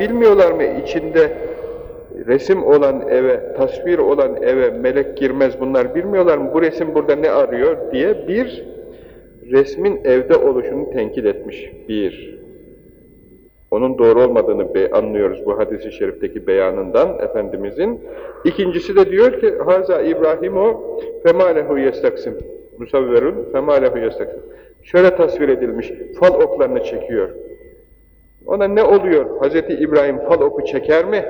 Bilmiyorlar mı içinde resim olan eve, tasvir olan eve melek girmez bunlar bilmiyorlar mı? Bu resim burada ne arıyor diye bir resmin evde oluşunu tenkit etmiş. Bir. Onun doğru olmadığını anlıyoruz bu hadisi şerifteki beyanından Efendimizin. İkincisi de diyor ki Haza İbrahimo femalehu yestaksim musavverun femalehu yestaksim Şöyle tasvir edilmiş, fal oklarını çekiyor. Ona ne oluyor? Hazreti İbrahim fal oku çeker mi?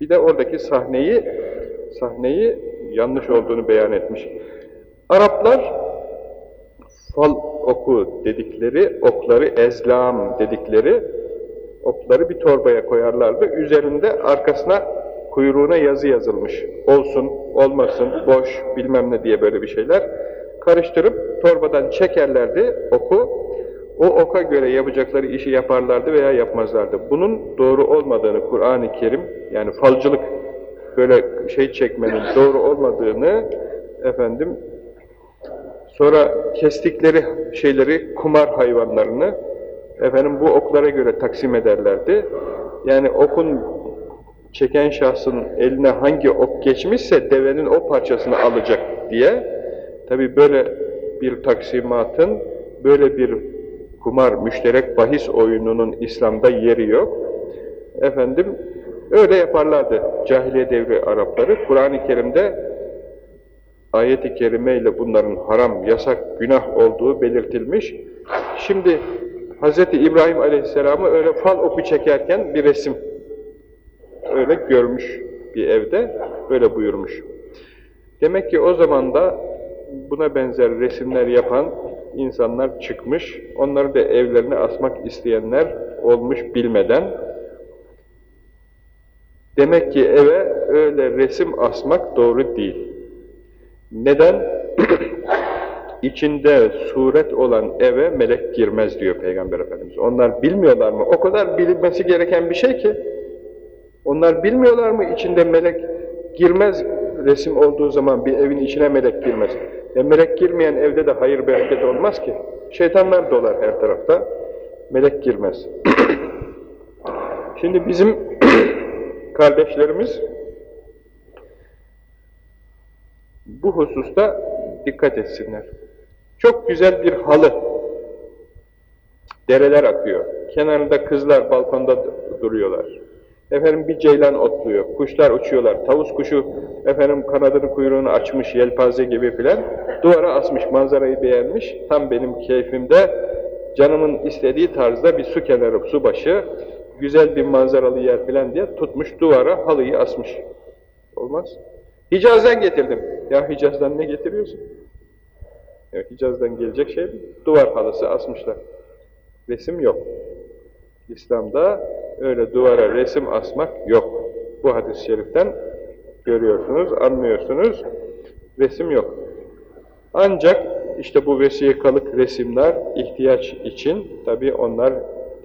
Bir de oradaki sahneyi sahneyi yanlış olduğunu beyan etmiş. Araplar fal oku dedikleri, okları ezlam dedikleri okları bir torbaya koyarlardı. Üzerinde arkasına kuyruğuna yazı yazılmış. Olsun, olmasın, boş, bilmem ne diye böyle bir şeyler. Karıştırıp torbadan çekerlerdi oku. O oka göre yapacakları işi yaparlardı veya yapmazlardı. Bunun doğru olmadığını Kur'an-ı Kerim, yani falcılık, böyle şey çekmenin doğru olmadığını efendim Sonra kestikleri şeyleri, kumar hayvanlarını efendim bu oklara göre taksim ederlerdi. Yani okun çeken şahsın eline hangi ok geçmişse devenin o parçasını alacak diye tabi böyle bir taksimatın, böyle bir kumar, müşterek bahis oyununun İslam'da yeri yok. Efendim öyle yaparlardı cahiliye devri Arapları. Kur'an-ı Kerim'de ayet-i kerime ile bunların haram, yasak, günah olduğu belirtilmiş. Şimdi Hz. İbrahim Aleyhisselam'ı öyle fal oku çekerken bir resim öyle görmüş bir evde, böyle buyurmuş. Demek ki o zaman da buna benzer resimler yapan insanlar çıkmış, onları da evlerine asmak isteyenler olmuş bilmeden. Demek ki eve öyle resim asmak doğru değil. Neden? İçinde suret olan eve melek girmez diyor Peygamber Efendimiz. Onlar bilmiyorlar mı? O kadar bilinmesi gereken bir şey ki. Onlar bilmiyorlar mı içinde melek girmez resim olduğu zaman bir evin içine melek girmez. E melek girmeyen evde de hayır bereket olmaz ki. Şeytanlar dolar her tarafta. Melek girmez. Şimdi bizim kardeşlerimiz bu hususta dikkat etsinler. Çok güzel bir halı. Dereler akıyor. Kenarında kızlar balkonda duruyorlar. Efendim bir ceylan otluyor, kuşlar uçuyorlar, tavus kuşu efendim kanadını kuyruğunu açmış yelpaze gibi filan duvara asmış, manzarayı beğenmiş. Tam benim keyfimde canımın istediği tarzda bir su kenarı, su başı, güzel bir manzaralı yer filan diye tutmuş duvara halıyı asmış. Olmaz. Hicaz'dan getirdim. Ya Hicaz'dan ne getiriyorsun? Evet, Hicaz'dan gelecek şey duvar halısı asmışlar. Resim yok. İslam'da öyle duvara resim asmak yok. Bu hadis-i şeriften görüyorsunuz, anlıyorsunuz. Resim yok. Ancak işte bu vesikalık resimler ihtiyaç için tabi onlar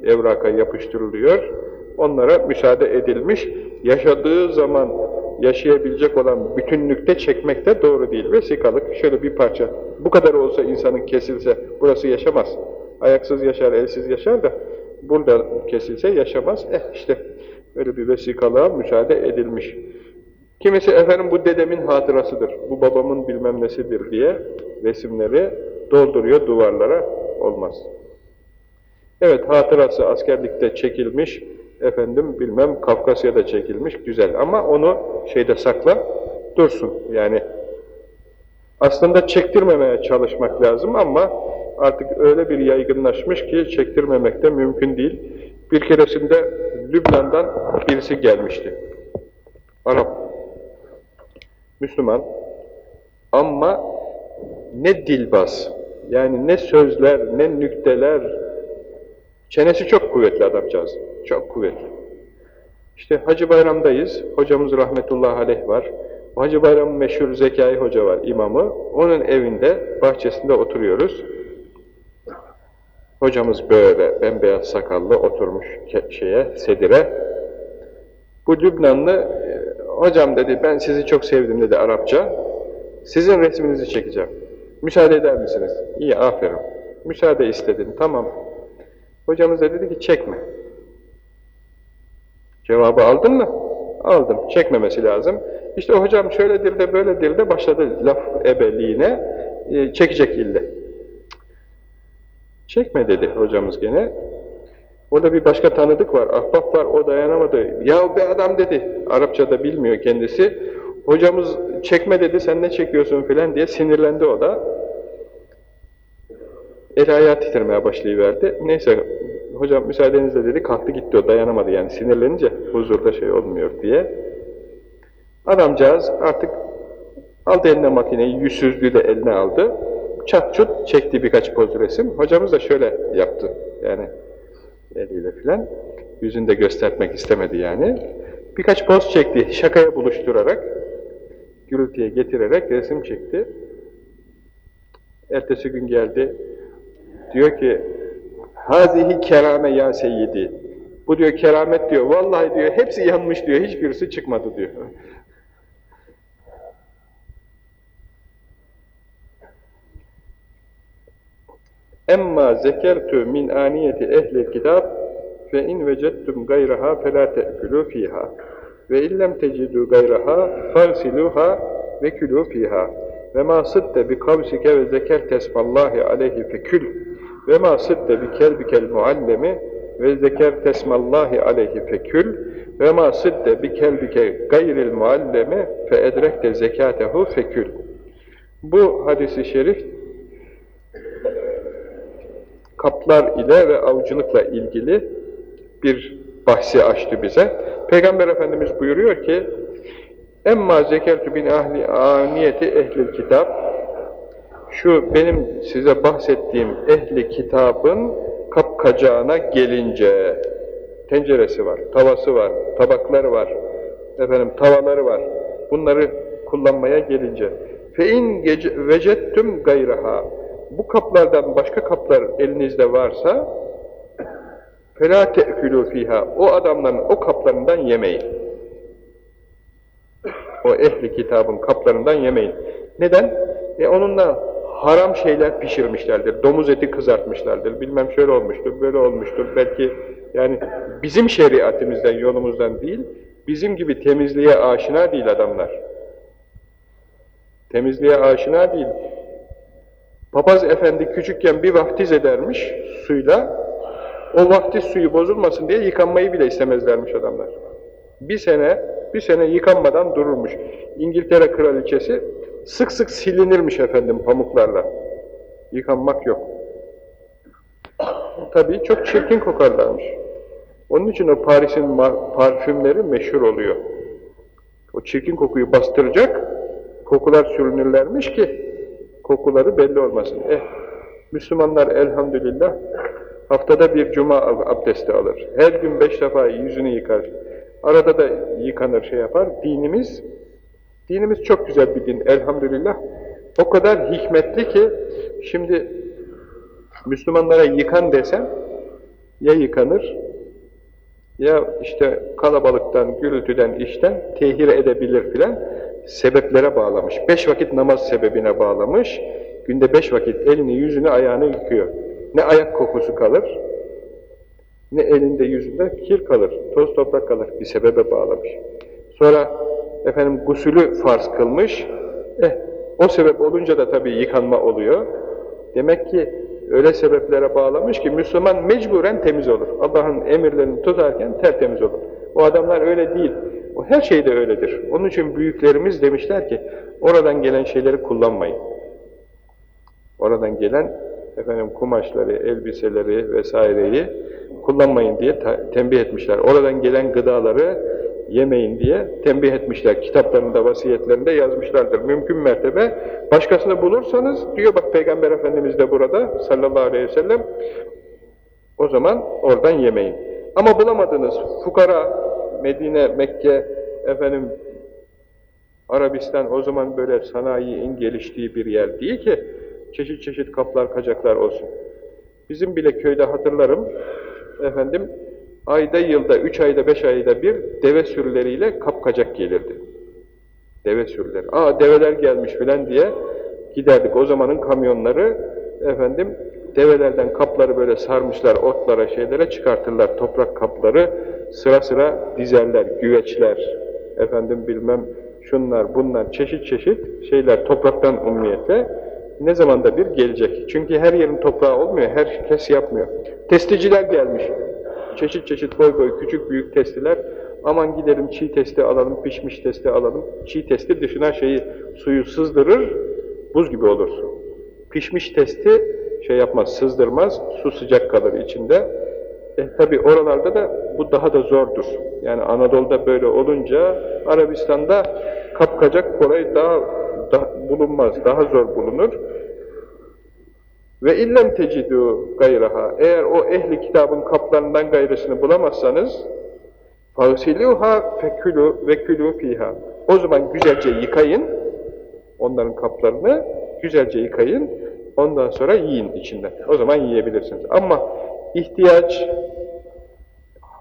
evraka yapıştırılıyor. Onlara müsaade edilmiş. Yaşadığı zaman yaşayabilecek olan bütünlükte çekmek de doğru değil. Vesikalık şöyle bir parça. Bu kadar olsa insanın kesilse burası yaşamaz. Ayaksız yaşar, elsiz yaşar da burada kesilse yaşamaz. Eh işte öyle bir vesikalığa müsaade edilmiş. Kimisi efendim bu dedemin hatırasıdır, bu babamın bilmem nesidir diye resimleri dolduruyor duvarlara. Olmaz. Evet hatırası askerlikte çekilmiş, efendim bilmem Kafkasya'da çekilmiş, güzel ama onu şeyde sakla, dursun. Yani aslında çektirmemeye çalışmak lazım ama artık öyle bir yaygınlaşmış ki çektirmemek de mümkün değil. Bir keresinde Lübnan'dan birisi gelmişti. Arap. Müslüman. Ama ne dilbaz, yani ne sözler, ne nükteler, çenesi çok kuvvetli adamcağız. Çok kuvvetli. İşte Hacı Bayram'dayız. Hocamız rahmetullahi aleyh var. Hacı Bayram meşhur Zekai Hoca var, imamı. Onun evinde, bahçesinde oturuyoruz. Hocamız böyle bembeyaz sakallı oturmuş şeye, sedire. Bu Lübnanlı, e, hocam dedi ben sizi çok sevdim dedi Arapça. Sizin resminizi çekeceğim. Müsaade eder misiniz? İyi, aferin. Müsaade istedin, tamam. Hocamız da dedi ki çekme. Cevabı aldın mı? Aldım. Çekmemesi lazım. İşte hocam şöyledir de böyledir de başladı laf ebeliğine. E, çekecek ille. Çekme dedi hocamız gene. Orada bir başka tanıdık var, ahbap var, o dayanamadı. Ya be adam dedi, Arapça da bilmiyor kendisi. Hocamız çekme dedi, sen ne çekiyorsun filan diye sinirlendi o da. El ayağı titremeye başlayıverdi. Neyse, hocam müsaadenizle dedi, kalktı gitti o, dayanamadı yani sinirlenince huzurda şey olmuyor diye. Adamcağız artık aldı eline makineyi, yüzsüzlüğü de eline aldı. Çat çut çekti birkaç poz resim. Hocamız da şöyle yaptı yani eliyle filan. Yüzünde göstermek istemedi yani. Birkaç poz çekti, şakaya buluşturarak, gürültüye getirerek resim çekti. Ertesi gün geldi, diyor ki, Hazihi kerame ya seyyidi. Bu diyor keramet diyor, vallahi diyor, hepsi yanmış diyor, hiçbirisi çıkmadı diyor. Emma zekertu min aniyeti ehli kitab fe in vecettum gayraha fela te'kulu fiha ve illem tecidu gayraha farsiluha ve kulu fiha ve ma sıdde bi kavsike ve zeker tesmallahi aleyhi fekül ve ma sıdde bi kelbikel muallemi ve zeker tesmallahi aleyhi fekül ve ma sıdde bi kelbike gayril muallemi fe edrekte zekatehu fekül bu hadisi şerif kaplar ile ve avcılıkla ilgili bir bahsi açtı bize. Peygamber Efendimiz buyuruyor ki Emma zekertu bin ahli aniyeti ehli kitap şu benim size bahsettiğim ehli kitabın kapkacağına gelince tenceresi var, tavası var, tabakları var, efendim tavaları var. Bunları kullanmaya gelince fe in vecettüm gayraha bu kaplardan başka kaplar elinizde varsa فَلَا تَأْكُلُوا fiha O adamların o kaplarından yemeyin. O ehli kitabın kaplarından yemeyin. Neden? E onunla haram şeyler pişirmişlerdir. Domuz eti kızartmışlardır. Bilmem şöyle olmuştur, böyle olmuştur. Belki yani bizim şeriatimizden, yolumuzdan değil, bizim gibi temizliğe aşina değil adamlar. Temizliğe aşina değil. Papaz efendi küçükken bir vaftiz edermiş suyla, o vaftiz suyu bozulmasın diye yıkanmayı bile istemezlermiş adamlar. Bir sene, bir sene yıkanmadan dururmuş. İngiltere kraliçesi sık sık silinirmiş efendim pamuklarla. Yıkanmak yok. Tabii çok çirkin kokarlarmış. Onun için o Paris'in parfümleri meşhur oluyor. O çirkin kokuyu bastıracak kokular sürünürlermiş ki kokuları belli olmasın. Eh, Müslümanlar elhamdülillah haftada bir cuma abdesti alır. Her gün beş defa yüzünü yıkar. Arada da yıkanır şey yapar. Dinimiz, dinimiz çok güzel bir din elhamdülillah. O kadar hikmetli ki şimdi Müslümanlara yıkan desem ya yıkanır ya işte kalabalıktan, gürültüden, işten tehir edebilir filan sebeplere bağlamış. Beş vakit namaz sebebine bağlamış. Günde beş vakit elini, yüzünü, ayağını yıkıyor. Ne ayak kokusu kalır, ne elinde, yüzünde kir kalır, toz toprak kalır. Bir sebebe bağlamış. Sonra efendim gusülü farz kılmış. Eh, o sebep olunca da tabii yıkanma oluyor. Demek ki öyle sebeplere bağlamış ki Müslüman mecburen temiz olur. Allah'ın emirlerini tutarken tertemiz olur. O adamlar öyle değil. O her şeyde öyledir. Onun için büyüklerimiz demişler ki oradan gelen şeyleri kullanmayın. Oradan gelen efendim kumaşları, elbiseleri vesaireyi kullanmayın diye tembih etmişler. Oradan gelen gıdaları yemeyin diye tembih etmişler. Kitaplarında, vasiyetlerinde yazmışlardır. Mümkün mertebe başkasını bulursanız, diyor bak Peygamber Efendimiz de burada sallallahu aleyhi ve sellem, o zaman oradan yemeyin. Ama bulamadınız fukara, Medine, Mekke, efendim Arabistan o zaman böyle sanayiin geliştiği bir yer değil ki çeşit çeşit kaplar, kacaklar olsun. Bizim bile köyde hatırlarım, efendim ayda, yılda, üç ayda, beş ayda bir deve sürüleriyle kapkacak gelirdi. Deve sürüleri. Aa develer gelmiş filan diye giderdik. O zamanın kamyonları efendim Develerden kapları böyle sarmışlar otlara şeylere çıkartırlar toprak kapları sıra sıra dizerler güveçler efendim bilmem şunlar bunlar çeşit çeşit şeyler topraktan ummiyetle ne zamanda bir gelecek. Çünkü her yerin toprağı olmuyor, herkes yapmıyor. Testiciler gelmiş. Çeşit çeşit boy boy küçük büyük testiler. Aman gidelim çiğ testi alalım, pişmiş testi alalım. Çiğ testi dışına şeyi suyu sızdırır, buz gibi olursun. Pişmiş testi şey yapmaz, sızdırmaz, su sıcak kalır içinde. E tabi oralarda da bu daha da zordur. Yani Anadolu'da böyle olunca Arabistan'da kapkacak kolay daha, daha bulunmaz, daha zor bulunur. Ve illem tecidu gayraha. Eğer o ehli kitabın kaplarından gayrısını bulamazsanız fasiluha fekulu ve külü fiha. O zaman güzelce yıkayın onların kaplarını güzelce yıkayın. Ondan sonra yiyin içinden. O zaman yiyebilirsiniz. Ama ihtiyaç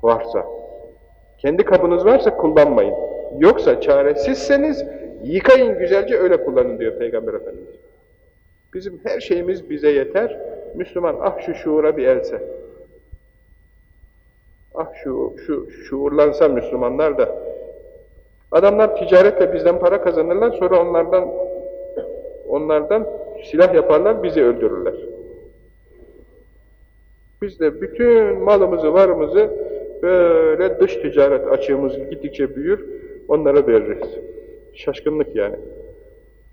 varsa, kendi kabınız varsa kullanmayın. Yoksa çaresizseniz yıkayın güzelce öyle kullanın diyor Peygamber Efendimiz. Bizim her şeyimiz bize yeter. Müslüman ah şu şuura bir else. Ah şu, şu şuurlansa Müslümanlar da. Adamlar ticaretle bizden para kazanırlar sonra onlardan onlardan silah yaparlar bizi öldürürler. Biz de bütün malımızı, varımızı böyle dış ticaret açığımız gittikçe büyür, onlara veririz. Şaşkınlık yani.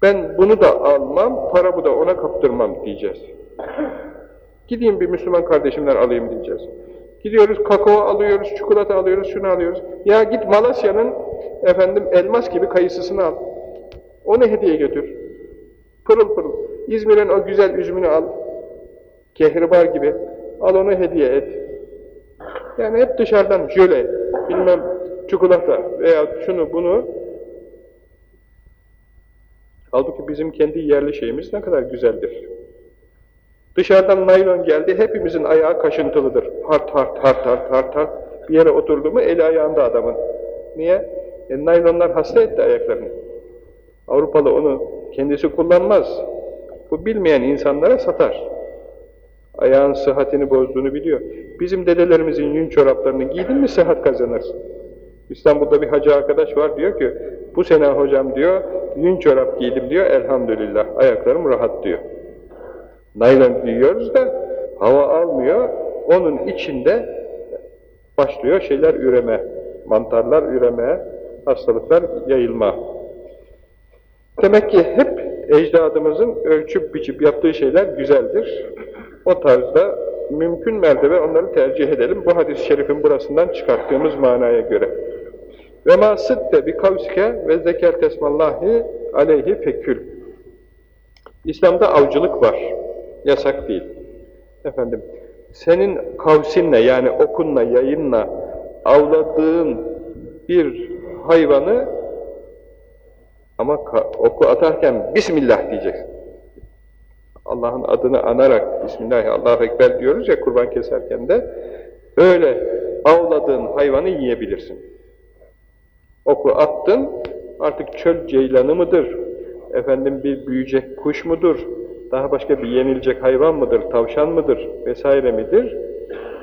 Ben bunu da almam, paramı da ona kaptırmam diyeceğiz. Gideyim bir Müslüman kardeşimden alayım diyeceğiz. Gidiyoruz kakao alıyoruz, çikolata alıyoruz, şunu alıyoruz. Ya git Malasya'nın efendim elmas gibi kayısısını al. Onu hediye götür. Pırıl pırıl. İzmir'in o güzel üzümünü al. Kehribar gibi. Al onu hediye et. Yani hep dışarıdan jöle, bilmem çikolata veya şunu bunu Halbuki bizim kendi yerli şeyimiz ne kadar güzeldir. Dışarıdan naylon geldi, hepimizin ayağı kaşıntılıdır. Hart hart hart hart hart hart. Bir yere oturdu mu eli ayağında adamın. Niye? E, naylonlar hasta etti ayaklarını. Avrupalı onu kendisi kullanmaz. Bu bilmeyen insanlara satar. Ayağın sıhhatini bozduğunu biliyor. Bizim dedelerimizin yün çoraplarını giydin mi sıhhat kazanırsın. İstanbul'da bir hacı arkadaş var diyor ki, bu sene hocam diyor, yün çorap giydim diyor, elhamdülillah, ayaklarım rahat diyor. Naylon giyiyoruz da hava almıyor, onun içinde başlıyor şeyler üreme, mantarlar üremeye, hastalıklar yayılma. Demek ki hep ecdadımızın ölçüp biçip yaptığı şeyler güzeldir. O tarzda mümkün mertebe onları tercih edelim. Bu hadis-i şerifin burasından çıkarttığımız manaya göre. Ve ma sıdde bi kavsike ve zeker tesmallahi aleyhi fekül. İslam'da avcılık var. Yasak değil. Efendim, senin kavsinle yani okunla, yayınla avladığın bir hayvanı ama oku atarken Bismillah diyeceksin. Allah'ın adını anarak Bismillah, Allahu Ekber diyoruz ya kurban keserken de öyle avladığın hayvanı yiyebilirsin. Oku attın, artık çöl ceylanı mıdır, efendim bir büyüyecek kuş mudur, daha başka bir yenilecek hayvan mıdır, tavşan mıdır vesaire midir,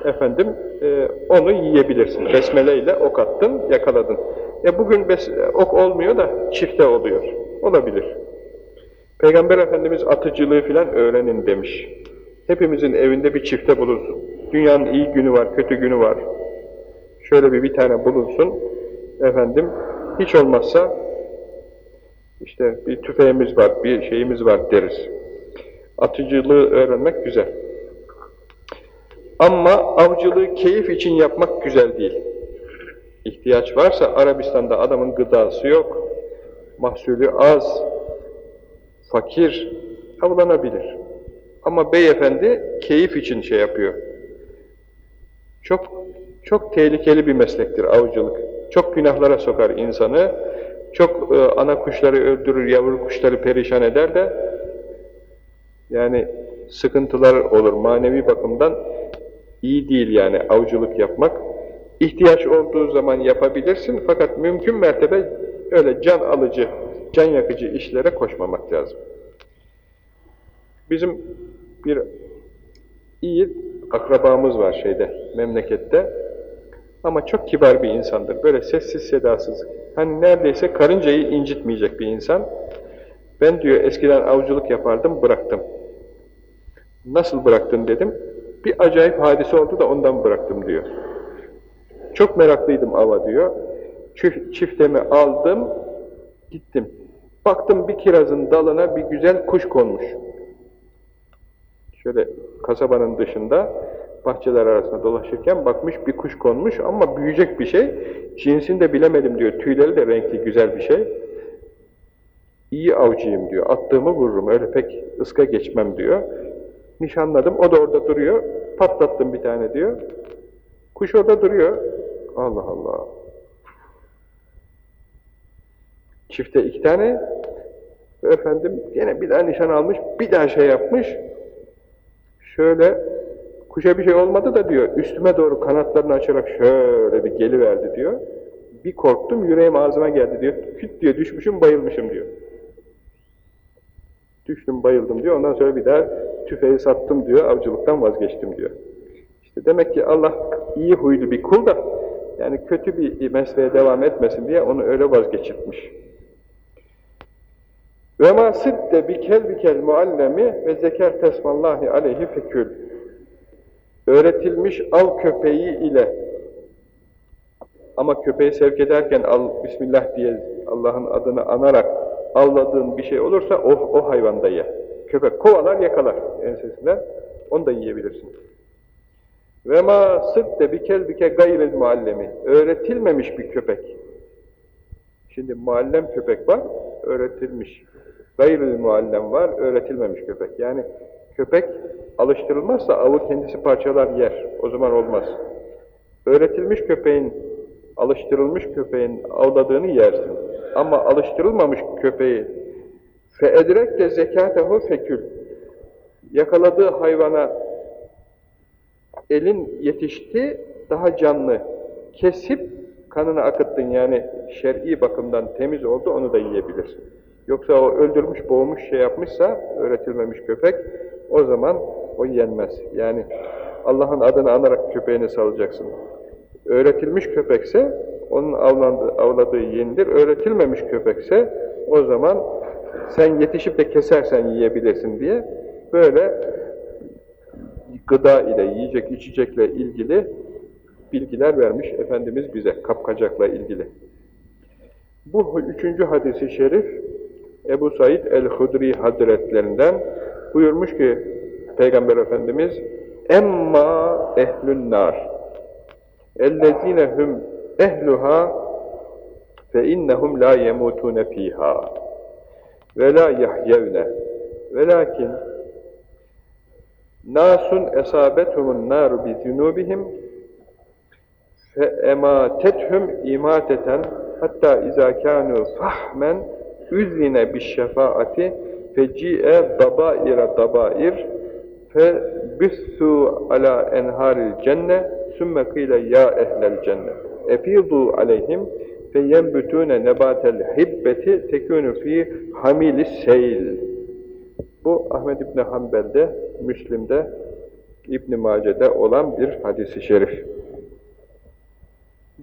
efendim e, onu yiyebilirsin. Besmele ile ok attın, yakaladın. E bugün bes ok olmuyor da çifte oluyor. Olabilir. Peygamber Efendimiz atıcılığı filan öğrenin demiş. Hepimizin evinde bir çifte bulunsun. Dünyanın iyi günü var, kötü günü var. Şöyle bir bir tane bulunsun. Efendim, hiç olmazsa işte bir tüfeğimiz var, bir şeyimiz var deriz. Atıcılığı öğrenmek güzel. Ama avcılığı keyif için yapmak güzel değil. İhtiyaç varsa Arabistan'da adamın gıdası yok, mahsulü az, fakir avlanabilir. Ama beyefendi keyif için şey yapıyor. Çok çok tehlikeli bir meslektir avcılık. Çok günahlara sokar insanı. Çok e, ana kuşları öldürür, yavru kuşları perişan eder de yani sıkıntılar olur. Manevi bakımdan iyi değil yani avcılık yapmak. İhtiyaç olduğu zaman yapabilirsin fakat mümkün mertebe öyle can alıcı, can yakıcı işlere koşmamak lazım. Bizim bir iyi akrabamız var şeyde, memlekette. Ama çok kibar bir insandır. Böyle sessiz sedasız. Hani neredeyse karıncayı incitmeyecek bir insan. Ben diyor eskiden avcılık yapardım, bıraktım. Nasıl bıraktın dedim. Bir acayip hadise oldu da ondan bıraktım diyor. Çok meraklıydım ava diyor. Çiftemi aldım, gittim. Baktım bir kirazın dalına bir güzel kuş konmuş. Şöyle kasabanın dışında bahçeler arasında dolaşırken bakmış bir kuş konmuş ama büyüyecek bir şey. Cinsini de bilemedim diyor. Tüyleri de renkli güzel bir şey. İyi avcıyım diyor. Attığımı vururum. Öyle pek ıska geçmem diyor. Nişanladım. O da orada duruyor. Patlattım bir tane diyor. Kuş orada duruyor. Allah Allah. Çifte iki tane. Efendim yine bir daha nişan almış. Bir daha şey yapmış. Şöyle kuşa bir şey olmadı da diyor. Üstüme doğru kanatlarını açarak şöyle bir geliverdi diyor. Bir korktum yüreğim ağzıma geldi diyor. Küt diyor düşmüşüm bayılmışım diyor. Düştüm bayıldım diyor. Ondan sonra bir daha tüfeği sattım diyor. Avcılıktan vazgeçtim diyor. İşte demek ki Allah iyi huylu bir kul da yani kötü bir mesleğe devam etmesin diye onu öyle vazgeçirtmiş. Ve ma sidde bikel bikel muallemi ve zeker tesmallahi aleyhi fekül. Öğretilmiş av köpeği ile ama köpeği sevk ederken al Bismillah diye Allah'ın adını anarak avladığın bir şey olursa o, o hayvan ye. Köpek kovalar yakalar ensesinden. Onu da yiyebilirsin. Ve ma sıdde bi kelbike gayril muallemi. Öğretilmemiş bir köpek. Şimdi muallem köpek var, öğretilmiş. Gayril muallem var, öğretilmemiş köpek. Yani köpek alıştırılmazsa avı kendisi parçalar yer. O zaman olmaz. Öğretilmiş köpeğin, alıştırılmış köpeğin avladığını yersin. Ama alıştırılmamış köpeği feedrek de zekatehu fekül. Yakaladığı hayvana elin yetişti, daha canlı. Kesip kanını akıttın yani şer'i bakımdan temiz oldu, onu da yiyebilirsin. Yoksa o öldürmüş, boğmuş, şey yapmışsa, öğretilmemiş köpek, o zaman o yenmez. Yani Allah'ın adını anarak köpeğini salacaksın. Öğretilmiş köpekse, onun avlandığı, avladığı yenilir. Öğretilmemiş köpekse, o zaman sen yetişip de kesersen yiyebilirsin diye böyle gıda ile, yiyecek içecekle ilgili bilgiler vermiş Efendimiz bize, kapkacakla ilgili. Bu üçüncü hadisi şerif, Ebu Said el-Hudri Hazretlerinden buyurmuş ki, Peygamber Efendimiz, Emma ehlün nar, ellezine hum ehluha fe innehum la yemutune fiha ve la yahyevne. Velakin nasun esabetumun naru bi zunubihim fe ematethum imateten hatta iza kanu fahmen üzine bi şefaati feci'e dabaira dabair fe büssü ala enharil cenne sümme kıyle ya ehlel cenne efidu aleyhim fe yenbütûne nebatel hibbeti tekûnü fi hamilis seyl bu Ahmed İbni Hanbel'de, Müslim'de, İbn Mace'de olan bir hadisi şerif.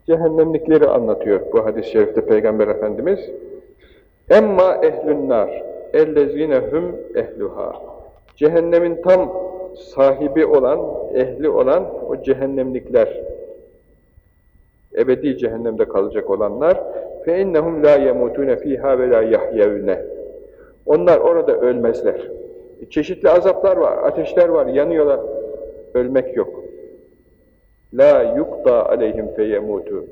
Cehennemlikleri anlatıyor bu hadis-i şerifte Peygamber Efendimiz. Emma ehlün nar, ellezine hum ehluha. Cehennemin tam sahibi olan, ehli olan o cehennemlikler, ebedi cehennemde kalacak olanlar, fe innehum la yemutune fiha ve la yahyevne. Onlar orada ölmezler. Çeşitli azaplar var, ateşler var, yanıyorlar. Ölmek yok. La yukda aleyhim feyemutu.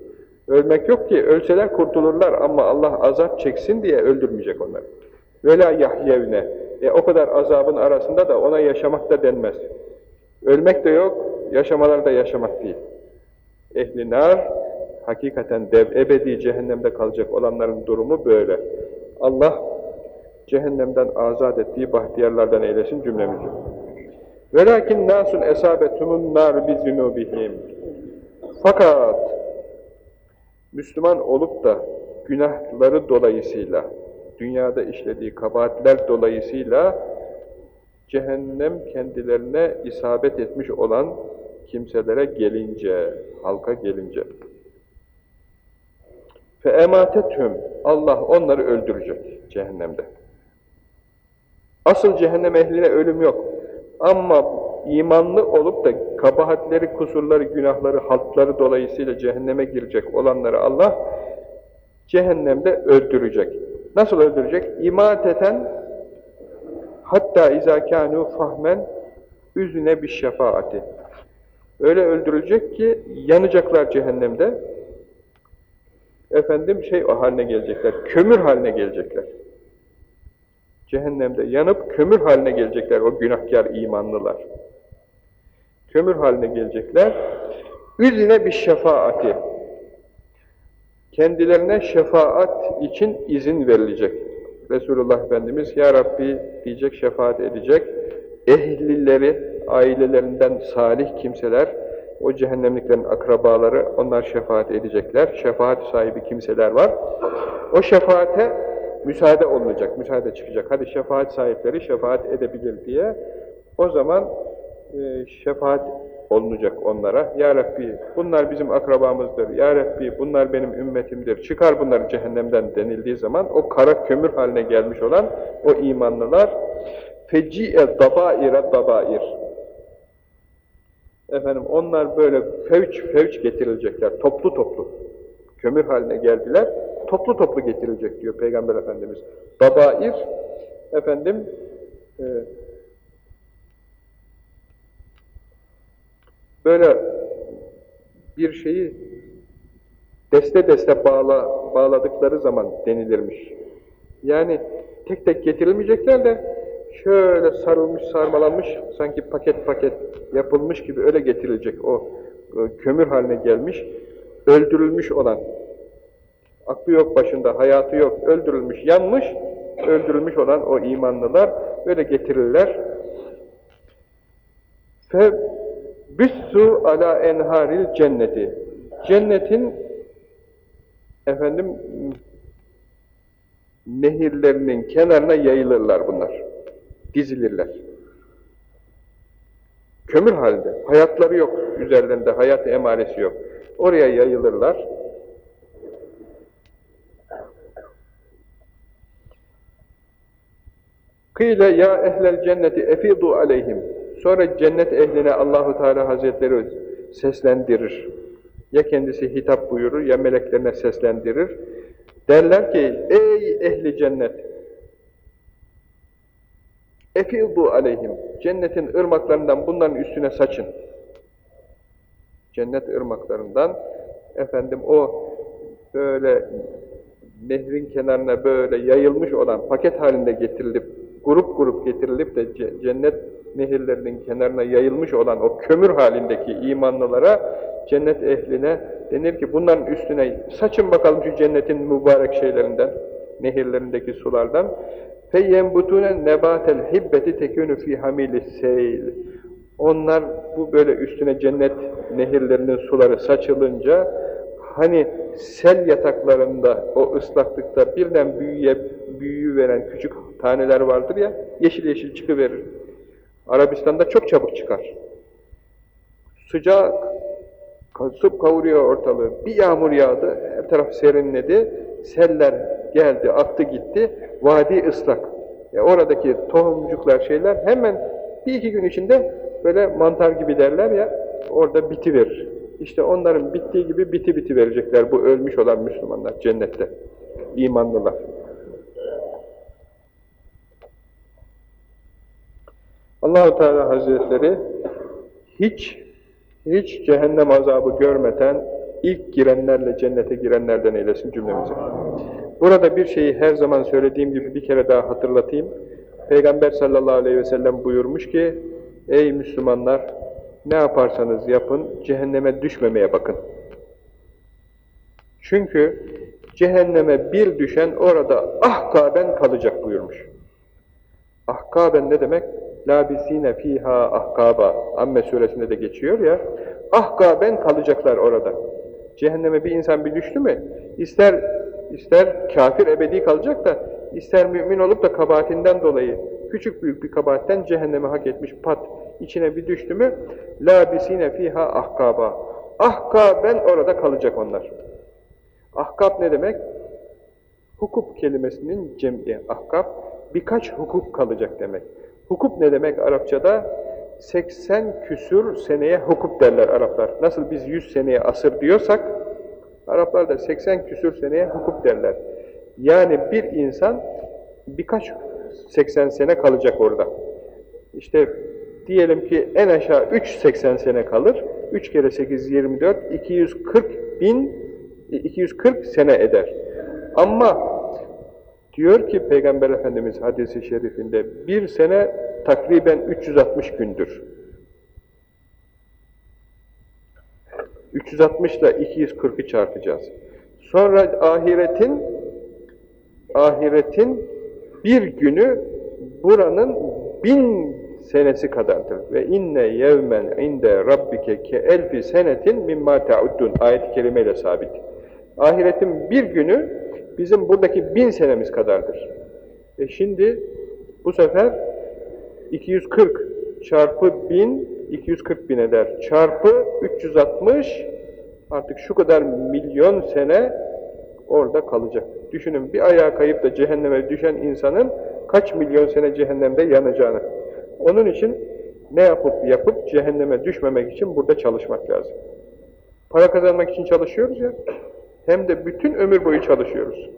Ölmek yok ki, ölseler kurtulurlar ama Allah azap çeksin diye öldürmeyecek onları. Ve la yahyevne. E, o kadar azabın arasında da ona yaşamak da denmez. Ölmek de yok, yaşamalar da yaşamak değil. Ehli nar, hakikaten dev, ebedi cehennemde kalacak olanların durumu böyle. Allah cehennemden azat ettiği bahtiyarlardan eylesin cümlemizi. Nasun esabetumun nar bi zunubihim. Fakat Müslüman olup da günahları dolayısıyla, dünyada işlediği kabahatler dolayısıyla Cehennem kendilerine isabet etmiş olan kimselere gelince, halka gelince. فَاَمَاتَتْهُمْ Allah onları öldürecek cehennemde. Asıl cehennem ehline ölüm yok. Ama imanlı olup da kabahatleri, kusurları, günahları, haltları dolayısıyla cehenneme girecek olanları Allah cehennemde öldürecek. Nasıl öldürecek? İmateten hatta izâ fahmen üzüne bir şefaati. Öyle öldürülecek ki yanacaklar cehennemde. Efendim şey o haline gelecekler, kömür haline gelecekler. Cehennemde yanıp kömür haline gelecekler o günahkar imanlılar. Kömür haline gelecekler. Üzine bir şefaati. Kendilerine şefaat için izin verilecek. Resulullah Efendimiz Ya Rabbi diyecek, şefaat edecek. Ehlileri, ailelerinden salih kimseler, o cehennemliklerin akrabaları, onlar şefaat edecekler. Şefaat sahibi kimseler var. O şefaate müsaade olmayacak, müsaade çıkacak. Hadi şefaat sahipleri şefaat edebilir diye. O zaman şefaat olunacak onlara. Ya Rabbi bunlar bizim akrabamızdır. Ya Rabbi bunlar benim ümmetimdir. Çıkar bunları cehennemden denildiği zaman o kara kömür haline gelmiş olan o imanlılar feci'e dabaire dabair efendim onlar böyle fevç fevç getirilecekler. Toplu toplu. Kömür haline geldiler. Toplu toplu getirilecek diyor Peygamber Efendimiz. Dabair efendim e, böyle bir şeyi deste deste bağla, bağladıkları zaman denilirmiş. Yani tek tek getirilmeyecekler de şöyle sarılmış, sarmalanmış, sanki paket paket yapılmış gibi öyle getirilecek o kömür haline gelmiş, öldürülmüş olan, aklı yok başında, hayatı yok, öldürülmüş, yanmış, öldürülmüş olan o imanlılar öyle getirirler. Fe büssü ala enharil cenneti. Cennetin efendim nehirlerinin kenarına yayılırlar bunlar. Dizilirler. Kömür halinde. Hayatları yok üzerlerinde. Hayat emaresi yok. Oraya yayılırlar. Kıyle ya ehlel cenneti efidu aleyhim. Sonra cennet ehline Allahu Teala Hazretleri seslendirir. Ya kendisi hitap buyurur ya meleklerine seslendirir. Derler ki ey ehli cennet efidu aleyhim cennetin ırmaklarından bunların üstüne saçın. Cennet ırmaklarından efendim o böyle nehrin kenarına böyle yayılmış olan paket halinde getirilip grup grup getirilip de cennet nehirlerinin kenarına yayılmış olan o kömür halindeki imanlılara, cennet ehline denir ki bunların üstüne saçın bakalım şu cennetin mübarek şeylerinden, nehirlerindeki sulardan. فَيَنْبُتُونَ nebatel hibbeti tekünü fi hamili seyl. Onlar bu böyle üstüne cennet nehirlerinin suları saçılınca hani sel yataklarında o ıslaklıkta birden büyüye büyüyü veren küçük taneler vardır ya yeşil yeşil çıkıverir. Arabistan'da çok çabuk çıkar. Sıcak, kasıp kavuruyor ortalığı. Bir yağmur yağdı, her taraf serinledi, seller geldi, aktı gitti, vadi ıslak. Ya oradaki tohumcuklar şeyler hemen bir iki gün içinde böyle mantar gibi derler ya, orada biti. İşte onların bittiği gibi biti biti verecekler bu ölmüş olan Müslümanlar cennette, imanlılar. Allahu Teala Hazretleri hiç hiç cehennem azabı görmeden ilk girenlerle cennete girenlerden eylesin cümlemizi. Burada bir şeyi her zaman söylediğim gibi bir kere daha hatırlatayım. Peygamber sallallahu aleyhi ve sellem buyurmuş ki, Ey Müslümanlar, ne yaparsanız yapın, cehenneme düşmemeye bakın. Çünkü cehenneme bir düşen orada ahkaben kalacak buyurmuş. Ahkaben ne demek? Labisine fiha ahkaba. Amme suresinde de geçiyor ya ahkaben kalacaklar orada. Cehenneme bir insan bir düştü mü ister ister kafir ebedi kalacak da ister mümin olup da kabahatinden dolayı küçük büyük bir kabahatten cehenneme hak etmiş pat içine bir düştü mü labisine fiha ahkaba. Ahkaben orada kalacak onlar. Ahkab ne demek? Hukuk kelimesinin cem'i ahkab birkaç hukuk kalacak demek hukuk ne demek Arapçada 80 küsür seneye hukuk derler Araplar nasıl biz 100 seneye asır diyorsak Araplar da 80 küsür seneye hukuk derler yani bir insan birkaç 80 sene kalacak orada. İşte diyelim ki en aşağı 3 80 sene kalır. 3 kere 8 24 240 bin 240 sene eder. Ama diyor ki Peygamber Efendimiz hadisi şerifinde bir sene takriben 360 gündür. 360 ile 240'ı çarpacağız. Sonra ahiretin ahiretin bir günü buranın bin senesi kadardır. Ve inne yevmen inde rabbike ke elfi senetin mimma ta'uddun ayet-i kerimeyle sabit. Ahiretin bir günü bizim buradaki bin senemiz kadardır. E şimdi bu sefer 240 çarpı bin 240 bin eder. Çarpı 360 artık şu kadar milyon sene orada kalacak. Düşünün bir ayağa kayıp da cehenneme düşen insanın kaç milyon sene cehennemde yanacağını. Onun için ne yapıp yapıp cehenneme düşmemek için burada çalışmak lazım. Para kazanmak için çalışıyoruz ya, hem de bütün ömür boyu çalışıyoruz.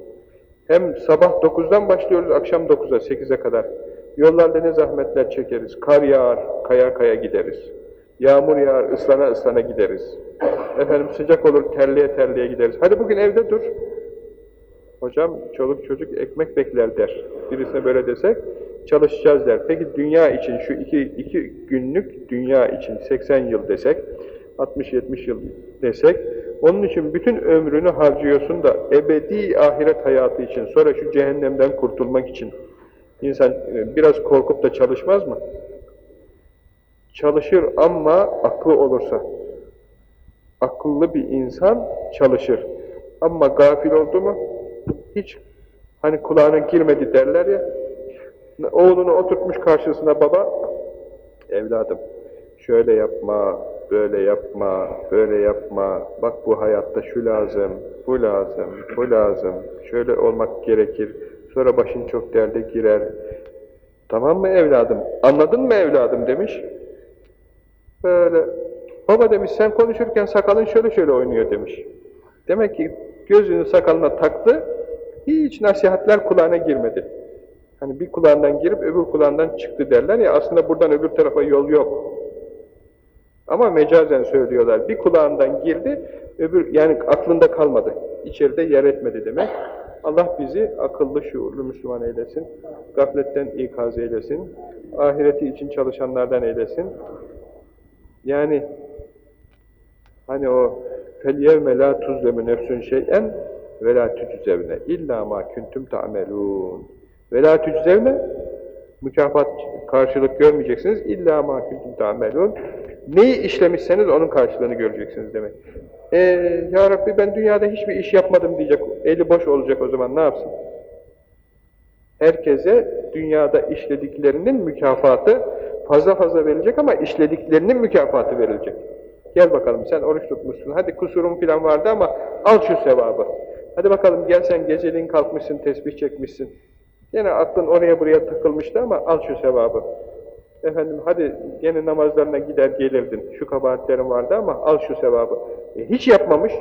Hem sabah 9'dan başlıyoruz, akşam 9'a, 8'e kadar. Yollarda ne zahmetler çekeriz. Kar yağar, kayar kaya gideriz. Yağmur yağar, ıslana ıslana gideriz. Efendim sıcak olur, terliye terliye gideriz. Hadi bugün evde dur. Hocam çoluk çocuk ekmek bekler der. Birisine böyle desek çalışacağız der. Peki dünya için şu iki, iki günlük dünya için 80 yıl desek 60-70 yıl desek onun için bütün ömrünü harcıyorsun da ebedi ahiret hayatı için sonra şu cehennemden kurtulmak için insan e, biraz korkup da çalışmaz mı? Çalışır ama aklı olursa. Akıllı bir insan çalışır. Ama gafil oldu mu hiç hani kulağına girmedi derler ya. Oğlunu oturtmuş karşısına baba, evladım şöyle yapma, böyle yapma, böyle yapma, bak bu hayatta şu lazım, bu lazım, bu lazım, şöyle olmak gerekir, sonra başın çok derde girer. Tamam mı evladım, anladın mı evladım demiş. Böyle, baba demiş sen konuşurken sakalın şöyle şöyle oynuyor demiş. Demek ki gözünü sakalına taktı, hiç nasihatler kulağına girmedi. Hani bir kulağından girip öbür kulağından çıktı derler ya aslında buradan öbür tarafa yol yok. Ama mecazen söylüyorlar. Bir kulağından girdi, öbür yani aklında kalmadı. İçeride yer etmedi demek. Allah bizi akıllı, şuurlu Müslüman eylesin. Gafletten ikaz eylesin. Ahireti için çalışanlardan eylesin. Yani hani o فَالْيَوْمَ لَا تُزْلَمُ نَفْسٌ شَيْئًا ve la tüczevne illa ma kuntum ta'melun. Ve la tüczevne mükafat karşılık görmeyeceksiniz illa ma kuntum ta'melun. Neyi işlemişseniz onun karşılığını göreceksiniz demek. Ee, ya Rabbi ben dünyada hiçbir iş yapmadım diyecek. Eli boş olacak o zaman ne yapsın? Herkese dünyada işlediklerinin mükafatı fazla fazla verilecek ama işlediklerinin mükafatı verilecek. Gel bakalım sen oruç tutmuşsun. Hadi kusurum falan vardı ama al şu sevabı. Hadi bakalım gel sen geceliğin kalkmışsın, tesbih çekmişsin. Yine aklın oraya buraya takılmıştı ama al şu sevabı. Efendim hadi gene namazlarına gider gelirdin. Şu kabahatlerin vardı ama al şu sevabı. E, hiç yapmamış.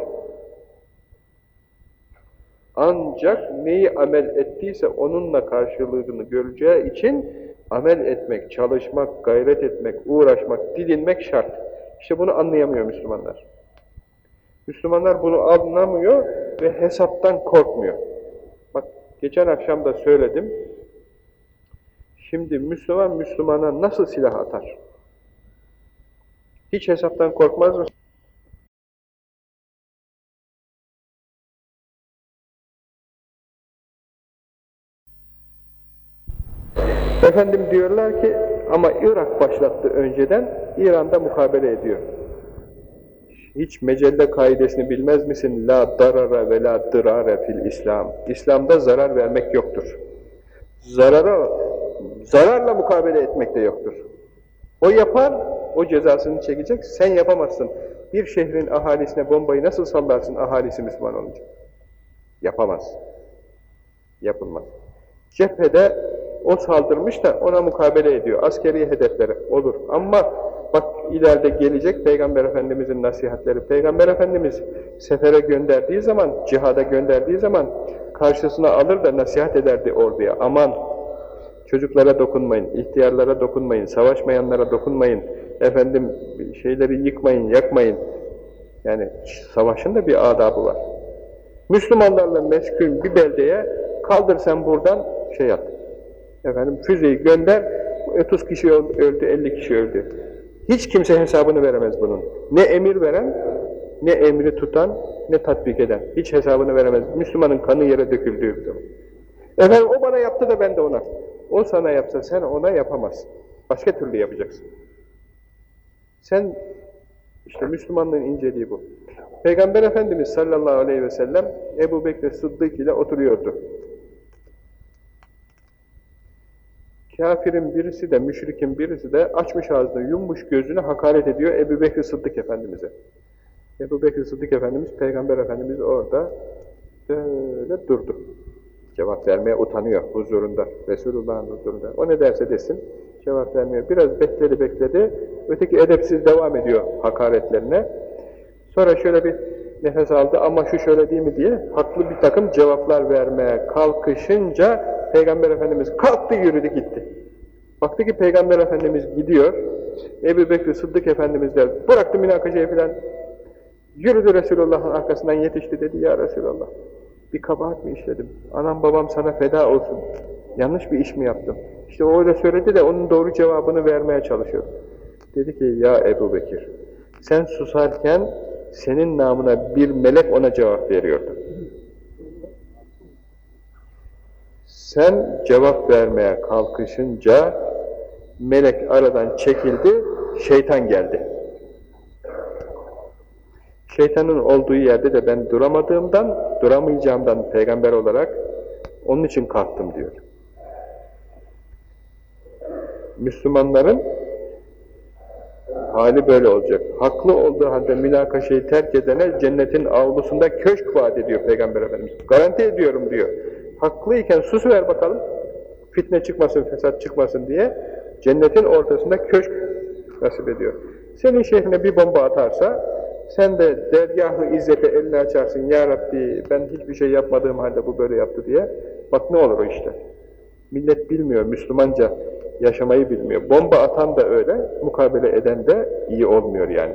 Ancak neyi amel ettiyse onunla karşılığını göreceği için amel etmek, çalışmak, gayret etmek, uğraşmak, didinmek şart. İşte bunu anlayamıyor Müslümanlar. Müslümanlar bunu anlamıyor ve hesaptan korkmuyor. Bak geçen akşam da söyledim. Şimdi Müslüman Müslümana nasıl silah atar? Hiç hesaptan korkmaz mı? Efendim diyorlar ki ama Irak başlattı önceden, İran'da mukabele ediyor. Hiç mecelle kaidesini bilmez misin? La darara ve la dırare fil İslam. İslam'da zarar vermek yoktur. Zarara zararla mukabele etmek de yoktur. O yapar, o cezasını çekecek, sen yapamazsın. Bir şehrin ahalisine bombayı nasıl sallarsın ahalisi Müslüman olunca? Yapamaz. Yapılmaz. Cephede o saldırmış da ona mukabele ediyor. Askeri hedefleri olur. Ama bak ileride gelecek Peygamber Efendimizin nasihatleri. Peygamber Efendimiz sefere gönderdiği zaman, cihada gönderdiği zaman karşısına alır da nasihat ederdi orduya. Aman çocuklara dokunmayın, ihtiyarlara dokunmayın, savaşmayanlara dokunmayın, efendim şeyleri yıkmayın, yakmayın. Yani savaşın da bir adabı var. Müslümanlarla meskun bir beldeye kaldır sen buradan şey yap. Efendim füzeyi gönder, 30 kişi öldü, 50 kişi öldü. Hiç kimse hesabını veremez bunun. Ne emir veren, ne emri tutan, ne tatbik eden. Hiç hesabını veremez. Müslümanın kanı yere döküldüğü zaman. Efendim o bana yaptı da ben de ona. O sana yapsa sen ona yapamazsın. Başka türlü yapacaksın. Sen, işte Müslümanlığın inceliği bu. Peygamber Efendimiz sallallahu aleyhi ve sellem Ebu Bekir Sıddık ile oturuyordu. Kafirin birisi de, müşrikin birisi de açmış ağzını, yummuş gözünü hakaret ediyor Ebu Bekir Sıddık Efendimiz'e. Ebu Bekir Sıddık Efendimiz, Peygamber Efendimiz orada böyle durdu. Cevap vermeye utanıyor huzurunda, Resulullah'ın huzurunda. O ne derse desin, cevap vermiyor. Biraz bekledi bekledi, öteki edepsiz devam ediyor hakaretlerine. Sonra şöyle bir nefes aldı ama şu şöyle değil mi diye haklı bir takım cevaplar vermeye kalkışınca Peygamber Efendimiz kalktı yürüdü gitti. Baktı ki Peygamber Efendimiz gidiyor. Ebu Bekir Sıddık Efendimiz de bıraktı münakaşayı filan. Yürüdü Resulullah'ın arkasından yetişti dedi ya Resulullah. Bir kabahat mi işledim? Anam babam sana feda olsun. Yanlış bir iş mi yaptım? İşte o öyle söyledi de onun doğru cevabını vermeye çalışıyor. Dedi ki ya Ebu Bekir sen susarken senin namına bir melek ona cevap veriyordu. Sen cevap vermeye kalkışınca melek aradan çekildi, şeytan geldi. Şeytanın olduğu yerde de ben duramadığımdan, duramayacağımdan peygamber olarak onun için kalktım diyor. Müslümanların hali böyle olacak. Haklı olduğu halde münakaşayı terk edene cennetin avlusunda köşk vaat ediyor Peygamber Efendimiz. Garanti ediyorum diyor. Haklıyken sus ver bakalım. Fitne çıkmasın, fesat çıkmasın diye cennetin ortasında köşk nasip ediyor. Senin şehrine bir bomba atarsa sen de dergahı izzete elini açarsın. Ya Rabbi ben hiçbir şey yapmadığım halde bu böyle yaptı diye. Bak ne olur o işte. Millet bilmiyor, Müslümanca yaşamayı bilmiyor. Bomba atan da öyle, mukabele eden de iyi olmuyor yani.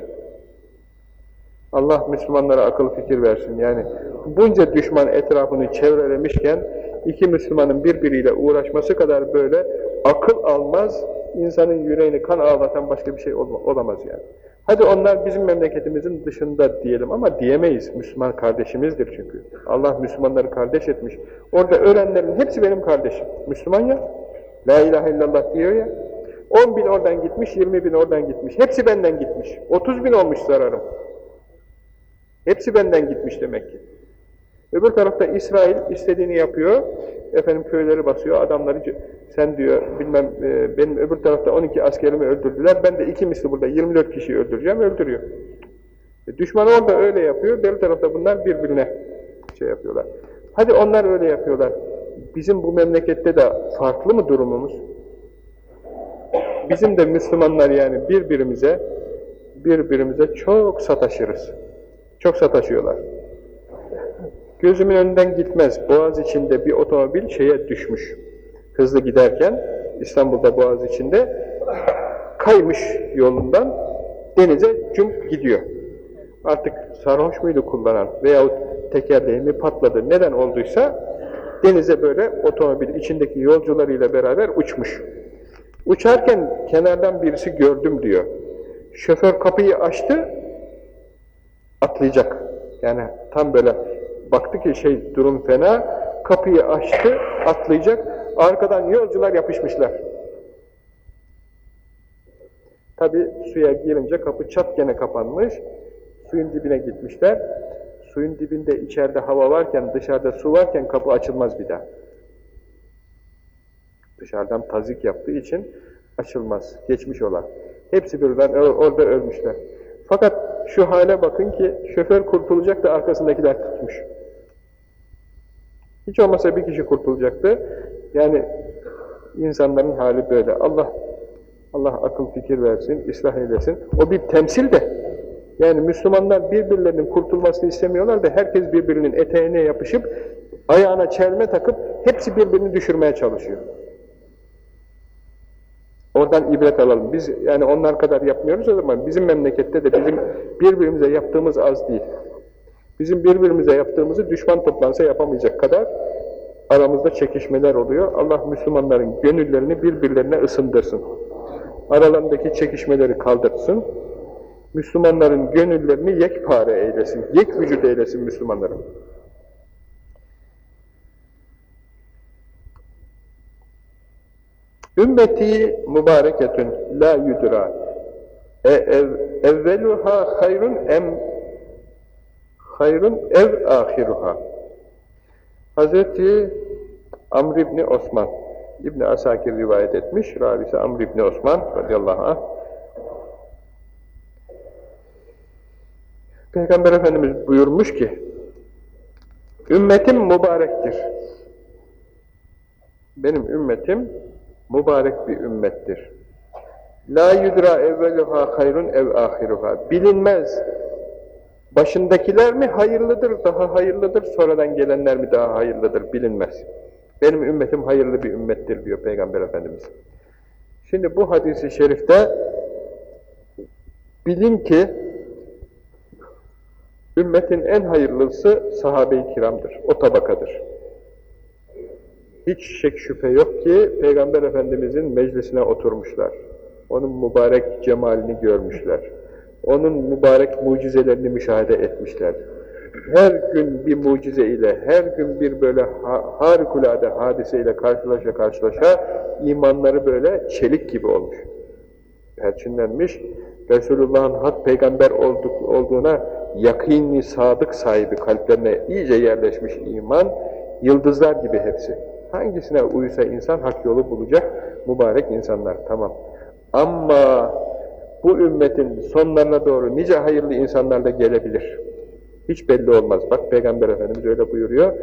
Allah Müslümanlara akıl fikir versin. Yani bunca düşman etrafını çevrelemişken iki Müslümanın birbiriyle uğraşması kadar böyle akıl almaz, insanın yüreğini kan ağlatan başka bir şey olamaz yani. Hadi onlar bizim memleketimizin dışında diyelim ama diyemeyiz. Müslüman kardeşimizdir çünkü. Allah Müslümanları kardeş etmiş. Orada ölenlerin hepsi benim kardeşim. Müslüman ya. La ilahe illallah diyor ya. 10 bin oradan gitmiş, 20 bin oradan gitmiş. Hepsi benden gitmiş. 30 bin olmuş zararım. Hepsi benden gitmiş demek ki. Öbür tarafta İsrail istediğini yapıyor. Efendim köyleri basıyor. Adamları sen diyor bilmem e, benim öbür tarafta 12 askerimi öldürdüler. Ben de iki misli burada 24 kişiyi öldüreceğim. Öldürüyor. E, düşman orada öyle yapıyor. Bir tarafta bunlar birbirine şey yapıyorlar. Hadi onlar öyle yapıyorlar. Bizim bu memlekette de farklı mı durumumuz? Bizim de Müslümanlar yani birbirimize birbirimize çok sataşırız. Çok sataşıyorlar. Gözümün önünden gitmez. Boğaz içinde bir otomobil şeye düşmüş. Hızlı giderken İstanbul'da Boğaz içinde kaymış yolundan denize cümp gidiyor. Artık sarhoş muydu kullanan veyahut tekerleği mi patladı neden olduysa denize böyle otomobil içindeki yolcularıyla beraber uçmuş. Uçarken kenardan birisi gördüm diyor. Şoför kapıyı açtı, atlayacak. Yani tam böyle baktı ki şey durum fena, kapıyı açtı, atlayacak. Arkadan yolcular yapışmışlar. Tabi suya girince kapı çat gene kapanmış. Suyun dibine gitmişler. Suyun dibinde içeride hava varken, dışarıda su varken kapı açılmaz bir daha. Dışarıdan tazik yaptığı için açılmaz. Geçmiş olan. Hepsi birden orada ölmüşler. Fakat şu hale bakın ki şoför kurtulacak da arkasındakiler tutmuş. Hiç olmasa bir kişi kurtulacaktı. Yani insanların hali böyle. Allah Allah akıl fikir versin, ıslah eylesin. O bir temsil de. Yani Müslümanlar birbirlerinin kurtulmasını istemiyorlar da herkes birbirinin eteğine yapışıp ayağına çelme takıp hepsi birbirini düşürmeye çalışıyor. Oradan ibret alalım. Biz yani onlar kadar yapmıyoruz o zaman bizim memlekette de bizim birbirimize yaptığımız az değil. Bizim birbirimize yaptığımızı düşman toplansa yapamayacak kadar aramızda çekişmeler oluyor. Allah Müslümanların gönüllerini birbirlerine ısındırsın. Aralarındaki çekişmeleri kaldırsın. Müslümanların gönüllerini yekpare eylesin. Yek vücut eylesin Müslümanların. Ümmeti mübareketün la yudra. E, ev, evveluha hayrun em hayrun ev ahiruha. Hazreti Amr İbni Osman İbni Asakir rivayet etmiş. Ravisi Amr İbni Osman radıyallahu anh. Peygamber Efendimiz buyurmuş ki Ümmetim mübarektir. Benim ümmetim mübarek bir ümmettir. La yudra evveluha hayrun ev ahiruha. Bilinmez. Başındakiler mi hayırlıdır, daha hayırlıdır, sonradan gelenler mi daha hayırlıdır bilinmez. Benim ümmetim hayırlı bir ümmettir diyor Peygamber Efendimiz. Şimdi bu hadisi şerifte bilin ki ümmetin en hayırlısı sahabe-i kiramdır. O tabakadır. Hiç şek şüphe yok ki Peygamber Efendimizin meclisine oturmuşlar. Onun mübarek cemalini görmüşler. Onun mübarek mucizelerini müşahede etmişler. Her gün bir mucize ile, her gün bir böyle harikulade hadiseyle karşılaşa karşılaşa imanları böyle çelik gibi olmuş. Perçinlenmiş. Resulullah'ın hak peygamber olduk, olduğuna yakini sadık sahibi kalplerine iyice yerleşmiş iman, yıldızlar gibi hepsi. Hangisine uysa insan hak yolu bulacak mübarek insanlar, tamam. Ama bu ümmetin sonlarına doğru nice hayırlı insanlar da gelebilir. Hiç belli olmaz. Bak Peygamber Efendimiz öyle buyuruyor.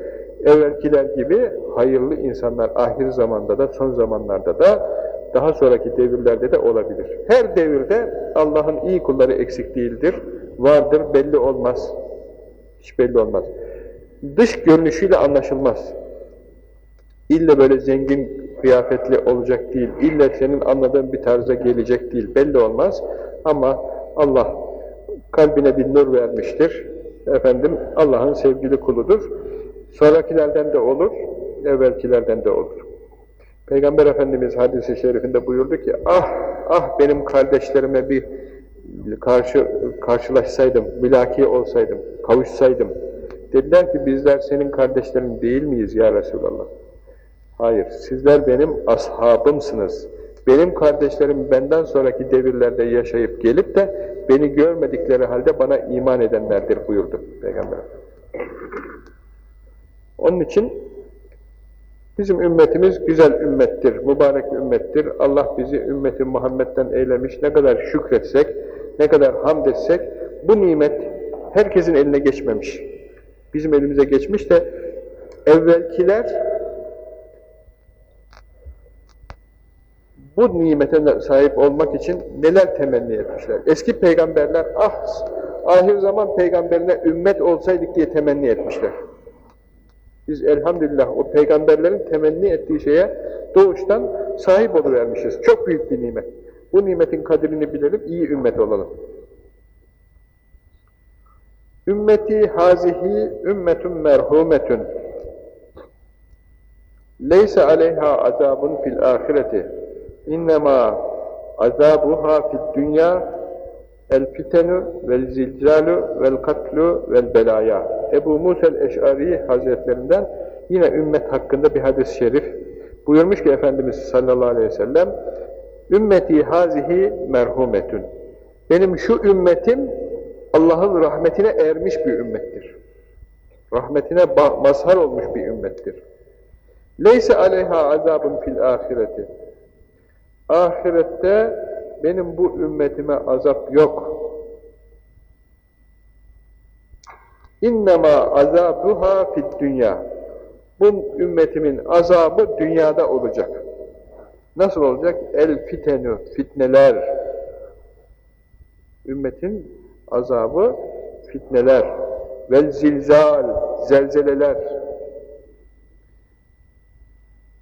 Evvelkiler gibi hayırlı insanlar ahir zamanda da son zamanlarda da daha sonraki devirlerde de olabilir. Her devirde Allah'ın iyi kulları eksik değildir. Vardır, belli olmaz. Hiç belli olmaz. Dış görünüşüyle anlaşılmaz. İlle böyle zengin kıyafetli olacak değil. İlle senin anladığın bir tarza gelecek değil. Belli olmaz. Ama Allah kalbine bir nur vermiştir. Efendim Allah'ın sevgili kuludur. Sonrakilerden de olur, evvelkilerden de olur. Peygamber Efendimiz hadisi şerifinde buyurdu ki, ah, ah benim kardeşlerime bir karşı karşılaşsaydım, mülaki olsaydım, kavuşsaydım. Dediler ki bizler senin kardeşlerin değil miyiz ya Resulallah? Hayır, sizler benim ashabımsınız. Benim kardeşlerim benden sonraki devirlerde yaşayıp gelip de beni görmedikleri halde bana iman edenlerdir buyurdu Peygamber. Onun için bizim ümmetimiz güzel ümmettir, mübarek ümmettir. Allah bizi ümmeti Muhammed'den eylemiş. Ne kadar şükretsek, ne kadar hamd etsek bu nimet herkesin eline geçmemiş. Bizim elimize geçmiş de evvelkiler bu nimete sahip olmak için neler temenni etmişler. Eski peygamberler ah ahir zaman peygamberine ümmet olsaydık diye temenni etmişler. Biz elhamdülillah o peygamberlerin temenni ettiği şeye doğuştan sahip oluvermişiz. Çok büyük bir nimet. Bu nimetin kadrini bilelim, iyi ümmet olalım. Ümmeti hazihi ümmetun merhumetun. Leyse aleyha azabun fil ahireti. İnnemâ azabuha fid dünya el fitenu vel zilzalu vel katlu vel belaya. Ebu Musa'l Eş'ari Hazretlerinden yine ümmet hakkında bir hadis-i şerif buyurmuş ki Efendimiz sallallahu aleyhi ve sellem Ümmeti hazihi merhumetün. Benim şu ümmetim Allah'ın rahmetine ermiş bir ümmettir. Rahmetine mazhar olmuş bir ümmettir. Leyse aleyha azabun fil ahireti. Ahirette benim bu ümmetime azap yok. İnnemâ azabuha fid dünya. Bu ümmetimin azabı dünyada olacak. Nasıl olacak? El fitenü, fitneler. Ümmetin azabı fitneler. Vel zilzal, zelzeleler.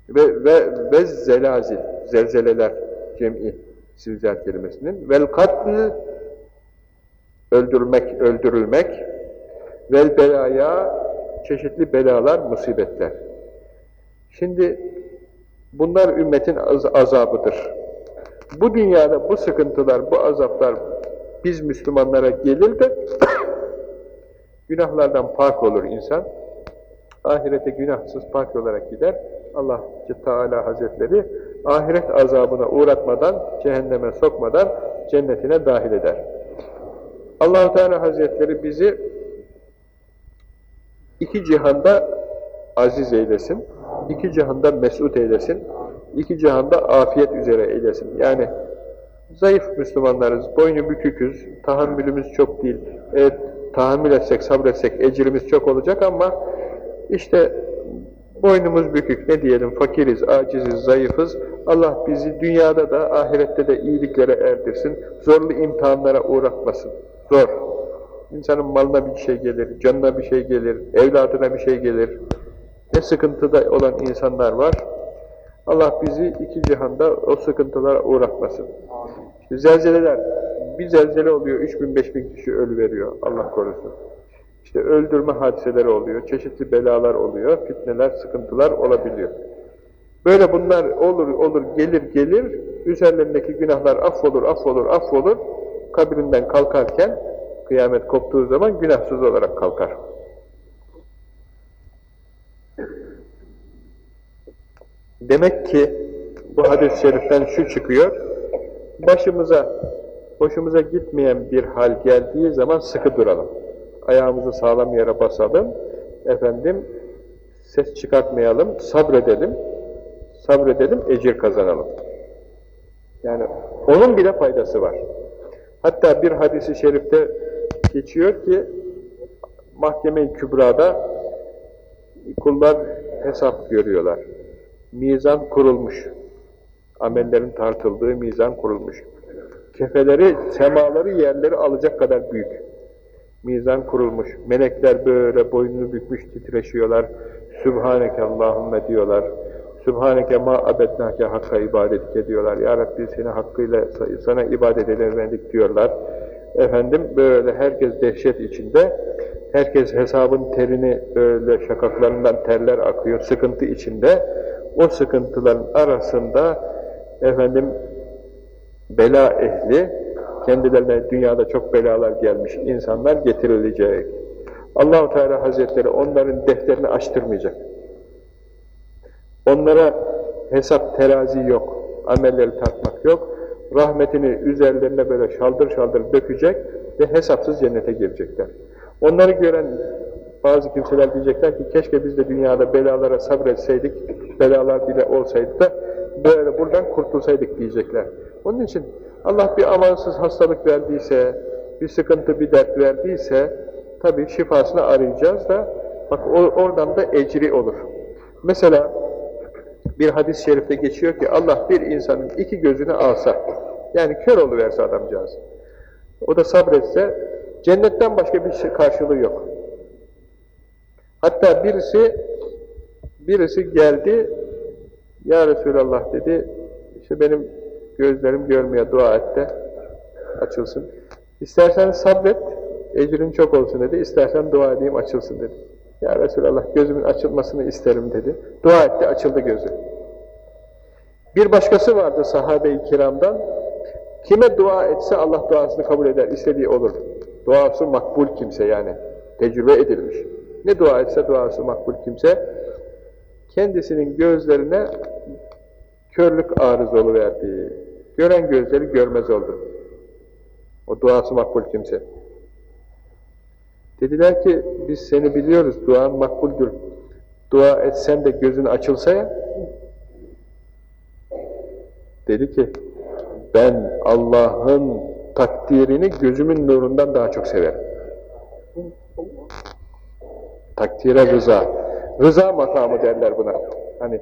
Ve, ve, ve zelazil, zelzeleler cem'i zilzal kelimesinin. Vel katl, öldürmek, öldürülmek. Vel belaya, çeşitli belalar, musibetler. Şimdi bunlar ümmetin az azabıdır. Bu dünyada bu sıkıntılar, bu azaplar biz Müslümanlara gelir de günahlardan pak olur insan. Ahirete günahsız pak olarak gider. Allah Teala Hazretleri ahiret azabına uğratmadan, cehenneme sokmadan cennetine dahil eder. allah Teala Hazretleri bizi iki cihanda aziz eylesin, iki cihanda mesut eylesin, iki cihanda afiyet üzere eylesin. Yani zayıf Müslümanlarız, boynu büküküz, tahammülümüz çok değil. Evet, tahammül etsek, sabretsek ecrimiz çok olacak ama işte boynumuz bükük, ne diyelim, fakiriz, aciziz, zayıfız. Allah bizi dünyada da, ahirette de iyiliklere erdirsin, zorlu imtihanlara uğratmasın. Zor. İnsanın malına bir şey gelir, canına bir şey gelir, evladına bir şey gelir. Ne sıkıntıda olan insanlar var. Allah bizi iki cihanda o sıkıntılara uğratmasın. Zelzeleler, bir zelzele oluyor, 3000-5000 kişi ölü veriyor, Allah korusun. İşte öldürme hadiseleri oluyor, çeşitli belalar oluyor, fitneler, sıkıntılar olabiliyor. Böyle bunlar olur olur, gelir gelir, üzerlerindeki günahlar affolur, affolur, affolur, kabrinden kalkarken, kıyamet koptuğu zaman günahsız olarak kalkar. Demek ki bu hadis-i şeriften şu çıkıyor, başımıza, hoşumuza gitmeyen bir hal geldiği zaman sıkı duralım. Ayağımızı sağlam yere basalım, efendim ses çıkartmayalım, sabredelim, sabredelim, ecir kazanalım. Yani onun bile faydası var. Hatta bir hadisi şerifte geçiyor ki mahkeme-i kübrada kullar hesap görüyorlar. Mizan kurulmuş. Amellerin tartıldığı mizan kurulmuş. Kefeleri, semaları, yerleri alacak kadar büyük. Mizan kurulmuş. Melekler böyle boynunu bükmüş titreşiyorlar. Sübhaneke Allahümme diyorlar. Sübhaneke ma abednake hakka ibadet ediyorlar. Ya Rabbi seni hakkıyla sana ibadet edemedik diyorlar. Efendim böyle herkes dehşet içinde. Herkes hesabın terini böyle şakaklarından terler akıyor. Sıkıntı içinde. O sıkıntıların arasında efendim bela ehli kendilerine dünyada çok belalar gelmiş insanlar getirilecek. Allahu Teala Hazretleri onların defterini açtırmayacak. Onlara hesap terazi yok, amelleri tartmak yok. Rahmetini üzerlerine böyle şaldır şaldır dökecek ve hesapsız cennete girecekler. Onları gören bazı kimseler diyecekler ki keşke biz de dünyada belalara sabretseydik, belalar bile olsaydı da böyle buradan kurtulsaydık diyecekler. Onun için Allah bir amansız hastalık verdiyse, bir sıkıntı, bir dert verdiyse tabii şifasını arayacağız da bak oradan da ecri olur. Mesela bir hadis-i şerifte geçiyor ki Allah bir insanın iki gözünü alsa, yani kör oluverse adamcağız. O da sabretse cennetten başka bir şey karşılığı yok. Hatta birisi birisi geldi Ya Resulallah dedi işte benim gözlerim görmeye dua et de açılsın. İstersen sabret ecrin çok olsun dedi. İstersen dua edeyim açılsın dedi. Ya Resulallah gözümün açılmasını isterim dedi. Dua etti açıldı gözü. Bir başkası vardı sahabe-i kiramdan. Kime dua etse Allah duasını kabul eder, istediği olur. Duası makbul kimse yani. Tecrübe edilmiş. Ne dua etse duası makbul kimse kendisinin gözlerine körlük arız verdi. Gören gözleri görmez oldu. O duası makbul kimse. Dediler ki biz seni biliyoruz duan makbuldür. Dua etsen de gözün açılsa ya, dedi ki, ben Allah'ın takdirini gözümün nurundan daha çok severim. Takdire rıza. Rıza makamı derler buna. Hani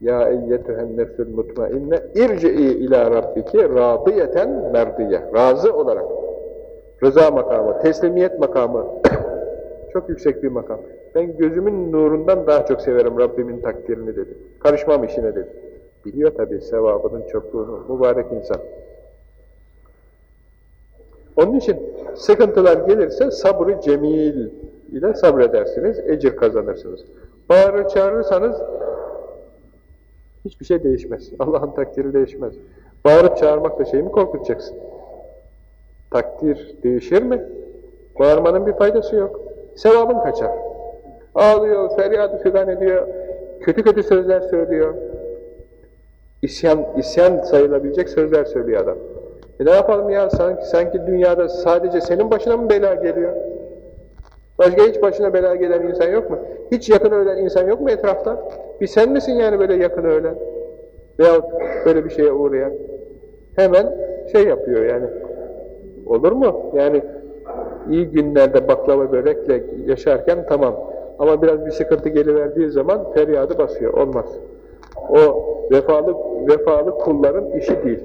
ya eyyetühen nefsül mutmainne irci'i ila rabbiki radiyeten merdiye. Razı olarak. Rıza makamı, teslimiyet makamı. çok yüksek bir makam. Ben gözümün nurundan daha çok severim Rabbimin takdirini dedi. Karışmam işine dedi. Biliyor tabii sevabının çokluğunu. Mübarek insan. Onun için sıkıntılar gelirse sabrı cemil ile sabredersiniz, ecir kazanırsınız. Bağırır çağırırsanız hiçbir şey değişmez. Allah'ın takdiri değişmez. Bağırıp çağırmakla şeyi mi korkutacaksın? Takdir değişir mi? Bağırmanın bir faydası yok. Sevabın kaçar. Ağlıyor, feryadı figan ediyor, kötü kötü sözler söylüyor. İsyan, isyan sayılabilecek sözler söylüyor adam. E ne yapalım ya? Sanki, sanki dünyada sadece senin başına mı bela geliyor? Başka hiç başına bela gelen insan yok mu? Hiç yakın ölen insan yok mu etrafta? Bir sen misin yani böyle yakın ölen? Veyahut böyle bir şeye uğrayan? Hemen şey yapıyor yani. Olur mu? Yani iyi günlerde baklava börekle yaşarken tamam. Ama biraz bir sıkıntı geliverdiği zaman feryadı basıyor. Olmaz. O vefalı, vefalı kulların işi değil.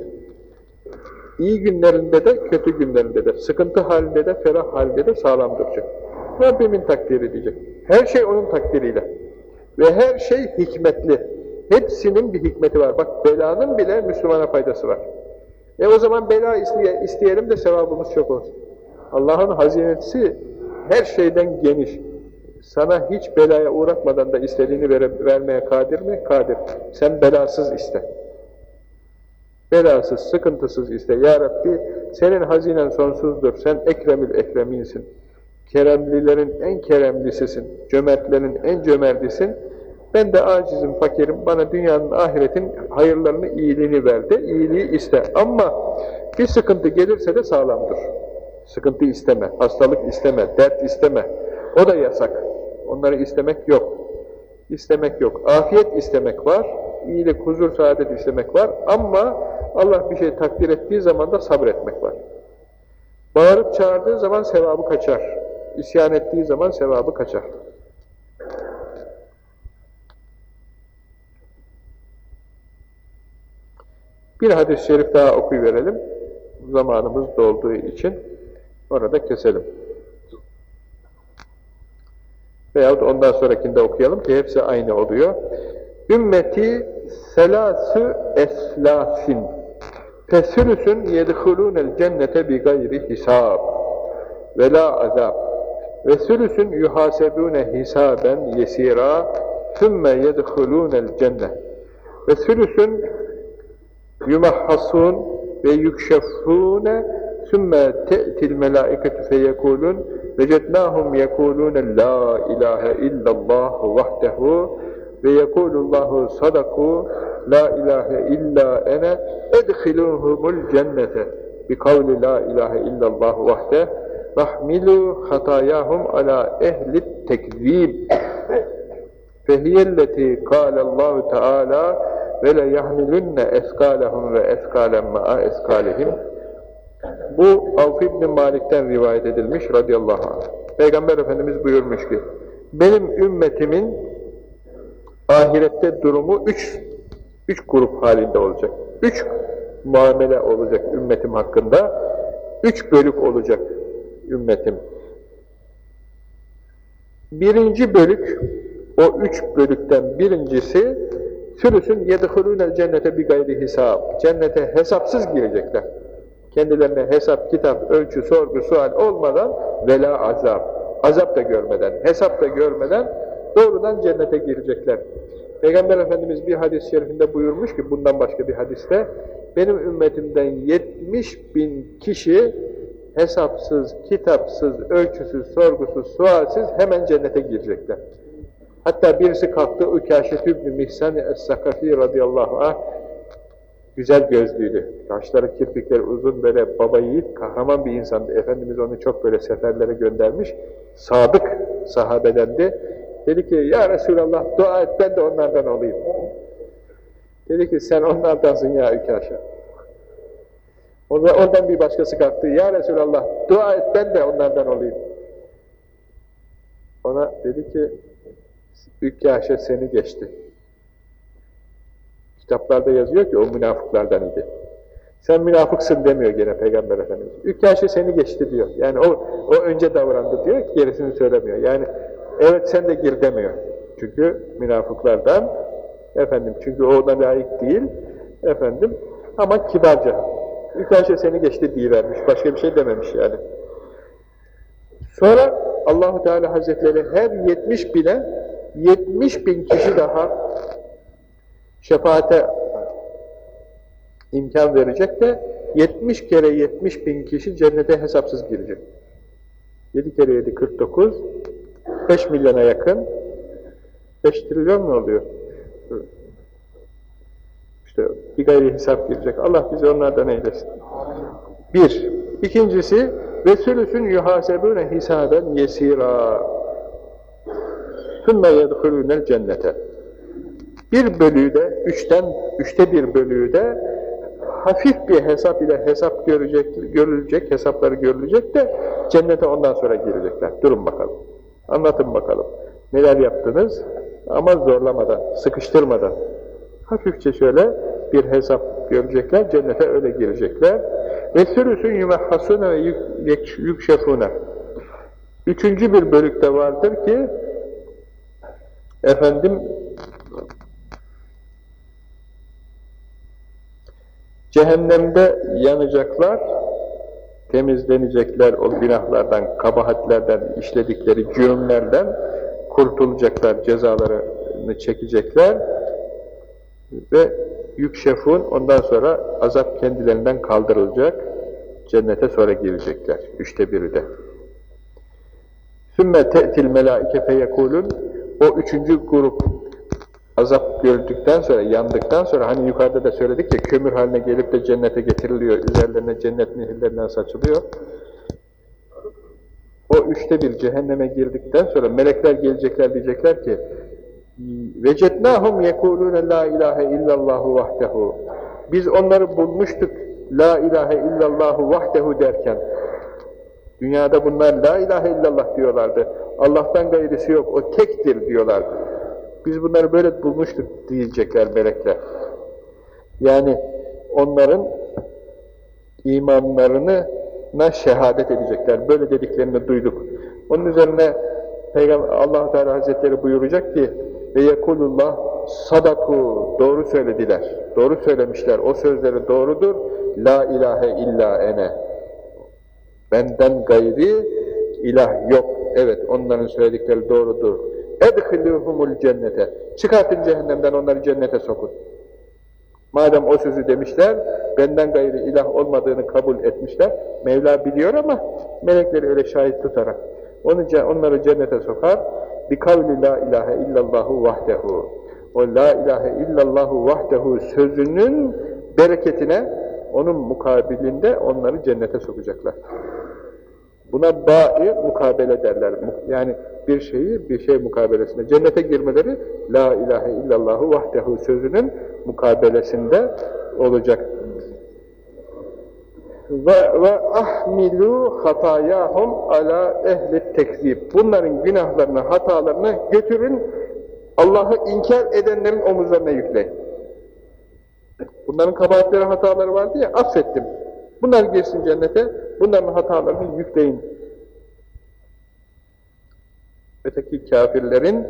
İyi günlerinde de, kötü günlerinde de, sıkıntı halinde de, ferah halinde de sağlam duracak. Rabbimin takdiri diyecek. Her şey onun takdiriyle. Ve her şey hikmetli. Hepsinin bir hikmeti var. Bak belanın bile Müslümana faydası var. E o zaman bela isteye, isteyelim de sevabımız çok olsun. Allah'ın hazinesi her şeyden geniş. Sana hiç belaya uğratmadan da istediğini vere, vermeye kadir mi? Kadir. Sen belasız iste. Belasız, sıkıntısız iste. Ya Rabbi senin hazinen sonsuzdur. Sen ekremül ekreminsin. Keremlilerin en keremlisisin. Cömertlerin en cömertisin. Ben de acizim, fakirim. Bana dünyanın, ahiretin hayırlarını, iyiliğini ver de iyiliği iste. Ama bir sıkıntı gelirse de sağlamdır. Sıkıntı isteme, hastalık isteme, dert isteme. O da yasak. Onları istemek yok. İstemek yok. Afiyet istemek var. İyilik, huzur, saadet istemek var. Ama Allah bir şey takdir ettiği zaman da sabretmek var. Bağırıp çağırdığı zaman sevabı kaçar. İsyan ettiği zaman sevabı kaçar. Bir hadis-i şerif daha okuyuverelim. Zamanımız dolduğu için orada keselim. Veyahut ondan sonrakinde okuyalım ki hepsi aynı oluyor. Ümmeti selasü eslasin fesülüsün yedhulûnel cennete bi gayri hisab ve la azab ve sülüsün yuhasebûne hisaben yesira thümme yedhulûnel cennet ve sülüsün yumahhasun ve yükşefûne sümme te'til melâiketu feyekulun vecednâhum yekulûne la ilahe illallah vahdehu ve yekulullahu sadaku la ilahe illa ene edhiluhumul cennete. Bi kavli la ilahe illallah vahde hatayahum ala ehli tekzib fehiyelleti kâlallahu teâlâ ve le yahmilunne eskalehum ve eskalen ma'a eskalihim bu Avf ibn Malik'ten rivayet edilmiş radıyallahu anh. Peygamber Efendimiz buyurmuş ki benim ümmetimin ahirette durumu üç, üç grup halinde olacak. Üç muamele olacak ümmetim hakkında. Üç bölük olacak ümmetim. Birinci bölük, o üç bölükten birincisi Sülüsün yedhulûnel cennete bir gayri hesap. Cennete hesapsız girecekler. Kendilerine hesap, kitap, ölçü, sorgu, sual olmadan vela azap. Azap da görmeden, hesap da görmeden doğrudan cennete girecekler. Peygamber Efendimiz bir hadis-i şerifinde buyurmuş ki bundan başka bir hadiste benim ümmetimden 70 bin kişi hesapsız, kitapsız, ölçüsüz, sorgusuz, sualsiz hemen cennete girecekler. Hatta birisi kalktı, Ükaşet İbni Mihsan Es-Sakafi radıyallahu anh, güzel gözlüydü. Kaşları, kirpikleri uzun, böyle baba yiğit, kahraman bir insandı. Efendimiz onu çok böyle seferlere göndermiş. Sadık sahabedendi. Dedi ki ya Resulallah dua et ben de onlardan olayım. Dedi ki sen onlardansın ya Ükaşa. Ondan bir başkası kalktı. Ya Resulallah dua et ben de onlardan olayım. Ona dedi ki Ükaşa seni geçti. Kitaplarda yazıyor ki o münafıklardan idi. Sen münafıksın demiyor gene Peygamber Efendimiz. Ükaşa seni geçti diyor. Yani o, o önce davrandı diyor ki gerisini söylemiyor. Yani evet sen de gir demiyor. Çünkü münafıklardan efendim çünkü o ona layık değil efendim ama kibarca. Ükaşa seni geçti diye vermiş. Başka bir şey dememiş yani. Sonra Allahu Teala Hazretleri her 70 bine 70 bin kişi daha şefaate imkan verecek de 70 kere 70 bin kişi cennete hesapsız girecek. 7 kere 7 49 5 milyona yakın 5 trilyon mu oluyor? İşte bir gayri hesap girecek. Allah bizi onlardan eylesin. Bir. İkincisi ve sülüsün yuhasebune hisaben yesira sümme yedhulûnel cennete bir bölüğü de, üçten, üçte bir bölüğü de hafif bir hesap ile hesap görecek, görülecek, hesapları görülecek de cennete ondan sonra girecekler. Durun bakalım. Anlatın bakalım. Neler yaptınız? Ama zorlamadan, sıkıştırmadan. Hafifçe şöyle bir hesap görecekler, cennete öyle girecekler. Ve sürüsün yumehhasune ve yükşefune. Üçüncü bir bölükte vardır ki, efendim, Cehennemde yanacaklar, temizlenecekler o günahlardan, kabahatlerden, işledikleri cürümlerden kurtulacaklar, cezalarını çekecekler ve yükşefun ondan sonra azap kendilerinden kaldırılacak, cennete sonra girecekler. Üçte biri de. Sümme te'til melâike feyekulun o üçüncü grup azap gördükten sonra, yandıktan sonra hani yukarıda da söyledik ya kömür haline gelip de cennete getiriliyor, üzerlerine cennet nehirlerinden saçılıyor. O üçte bir cehenneme girdikten sonra melekler gelecekler diyecekler ki وَجَدْنَاهُمْ يَكُولُونَ لَا ilahe illallahu vahdehu Biz onları bulmuştuk La ilahe illallahu vahdehu derken dünyada bunlar la ilahe illallah diyorlardı. Allah'tan gayrisi yok, o tektir diyorlardı. Biz bunları böyle bulmuştuk diyecekler melekler. Yani onların imanlarını na şehadet edecekler. Böyle dediklerini duyduk. Onun üzerine Peygamber Allah Teala Hazretleri buyuracak ki ve yekulullah sadaku doğru söylediler. Doğru söylemişler. O sözleri doğrudur. La ilahe illa ene. Benden gayri ilah yok. Evet onların söyledikleri doğrudur. Edhilühumul cennete. Çıkartın cehennemden onları cennete sokun. Madem o sözü demişler, benden gayri ilah olmadığını kabul etmişler. Mevla biliyor ama melekleri öyle şahit tutarak. Onu, onları cennete sokar bi kavli la ilahe illallahu vahdehu. O la ilahe illallahu vahdehu sözünün bereketine, onun mukabilinde onları cennete sokacaklar. Buna ba'i mukabele derler. Yani bir şeyi bir şey mukabelesinde. Cennete girmeleri la ilahe illallahu vahdehu sözünün mukabelesinde olacak. Ve, ve ahmilu hatayahum ala ehli tekzib. Bunların günahlarını, hatalarını götürün, Allah'ı inkar edenlerin omuzlarına yükleyin. Bunların kabahatleri, hataları vardı ya, affettim. Bunlar girsin cennete, bunların hatalarını yükleyin. Öteki kafirlerin,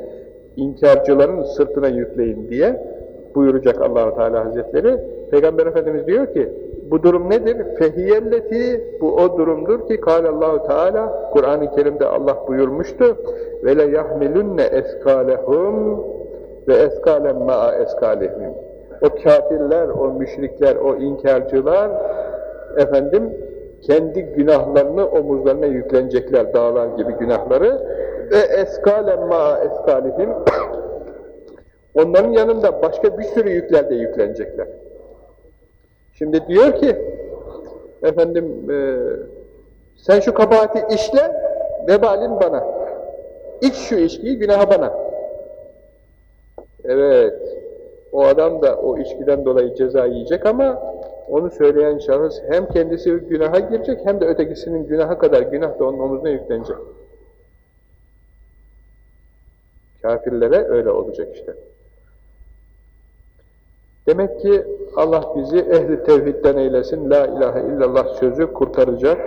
inkarcıların sırtına yükleyin diye buyuracak Allahu Teala Hazretleri. Peygamber Efendimiz diyor ki, bu durum nedir? Fehiyelleti, bu o durumdur ki Allahu Teala, Kur'an-ı Kerim'de Allah buyurmuştu. Ve le yahmilunne eskalehum ve eskalen ma'a eskalehum. O kafirler, o müşrikler, o inkarcılar efendim kendi günahlarını omuzlarına yüklenecekler dağlar gibi günahları ve eskalen ma eskalihim onların yanında başka bir sürü yükler de yüklenecekler. Şimdi diyor ki efendim e, sen şu kabahati işle vebalin bana. İç şu içkiyi günaha bana. Evet, o adam da o içkiden dolayı ceza yiyecek ama onu söyleyen şahıs hem kendisi günaha girecek hem de ötekisinin günaha kadar günah da onun omuzuna yüklenecek. Kafirlere öyle olacak işte. Demek ki Allah bizi ehli tevhidden eylesin. La ilahe illallah sözü kurtaracak.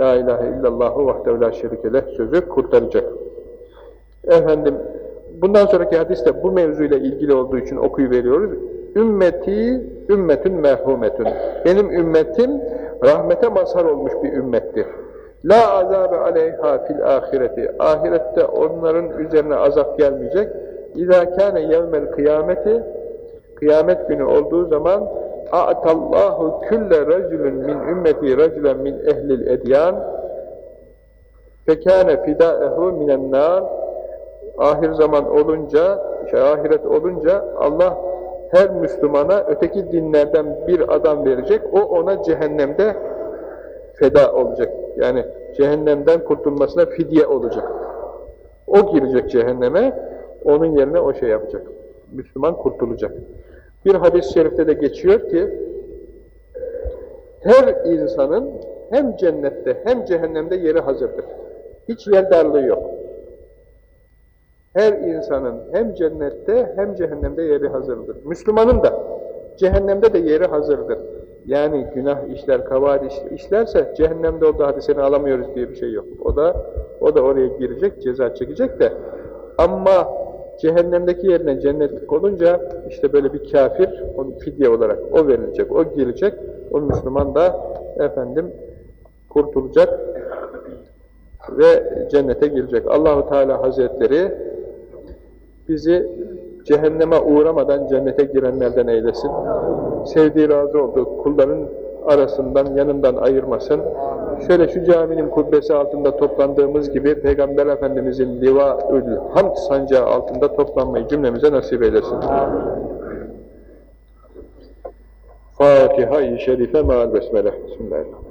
La ilahe illallahu vahdehu la şerikeleh sözü kurtaracak. Efendim, bundan sonraki hadis de bu mevzuyla ilgili olduğu için okuyuveriyoruz. Ümmeti, ümmetün merhumetün. Benim ümmetim rahmete mazhar olmuş bir ümmettir. La azabe aleyha fil ahireti. Ahirette onların üzerine azap gelmeyecek. İzâ kâne yevmel kıyameti kıyamet günü olduğu zaman a'tallahu külle racülün min ümmeti racülen min ehlil edyan fekâne fidâehu minen nâr ahir zaman olunca, şey, ahiret olunca Allah her Müslümana öteki dinlerden bir adam verecek, o ona cehennemde feda olacak. Yani cehennemden kurtulmasına fidye olacak. O girecek cehenneme, onun yerine o şey yapacak. Müslüman kurtulacak. Bir hadis-i şerifte de geçiyor ki, her insanın hem cennette hem cehennemde yeri hazırdır. Hiç yer darlığı yok. Her insanın hem cennette hem cehennemde yeri hazırdır. Müslümanın da cehennemde de yeri hazırdır. Yani günah işler, kabahat işlerse cehennemde olduğu hadisini alamıyoruz diye bir şey yok. O da o da oraya girecek, ceza çekecek de ama cehennemdeki yerine cennetlik olunca işte böyle bir kafir, onun fidye olarak o verilecek, o girecek, o Müslüman da efendim kurtulacak ve cennete girecek. Allahu Teala Hazretleri bizi cehenneme uğramadan cennete girenlerden eylesin. Sevdiği razı olduğu kulların arasından, yanından ayırmasın. Şöyle şu caminin kubbesi altında toplandığımız gibi Peygamber Efendimizin liva-ül hamd sancağı altında toplanmayı cümlemize nasip eylesin. Fatiha-i Şerife me'al besmele. Bismillahirrahmanirrahim.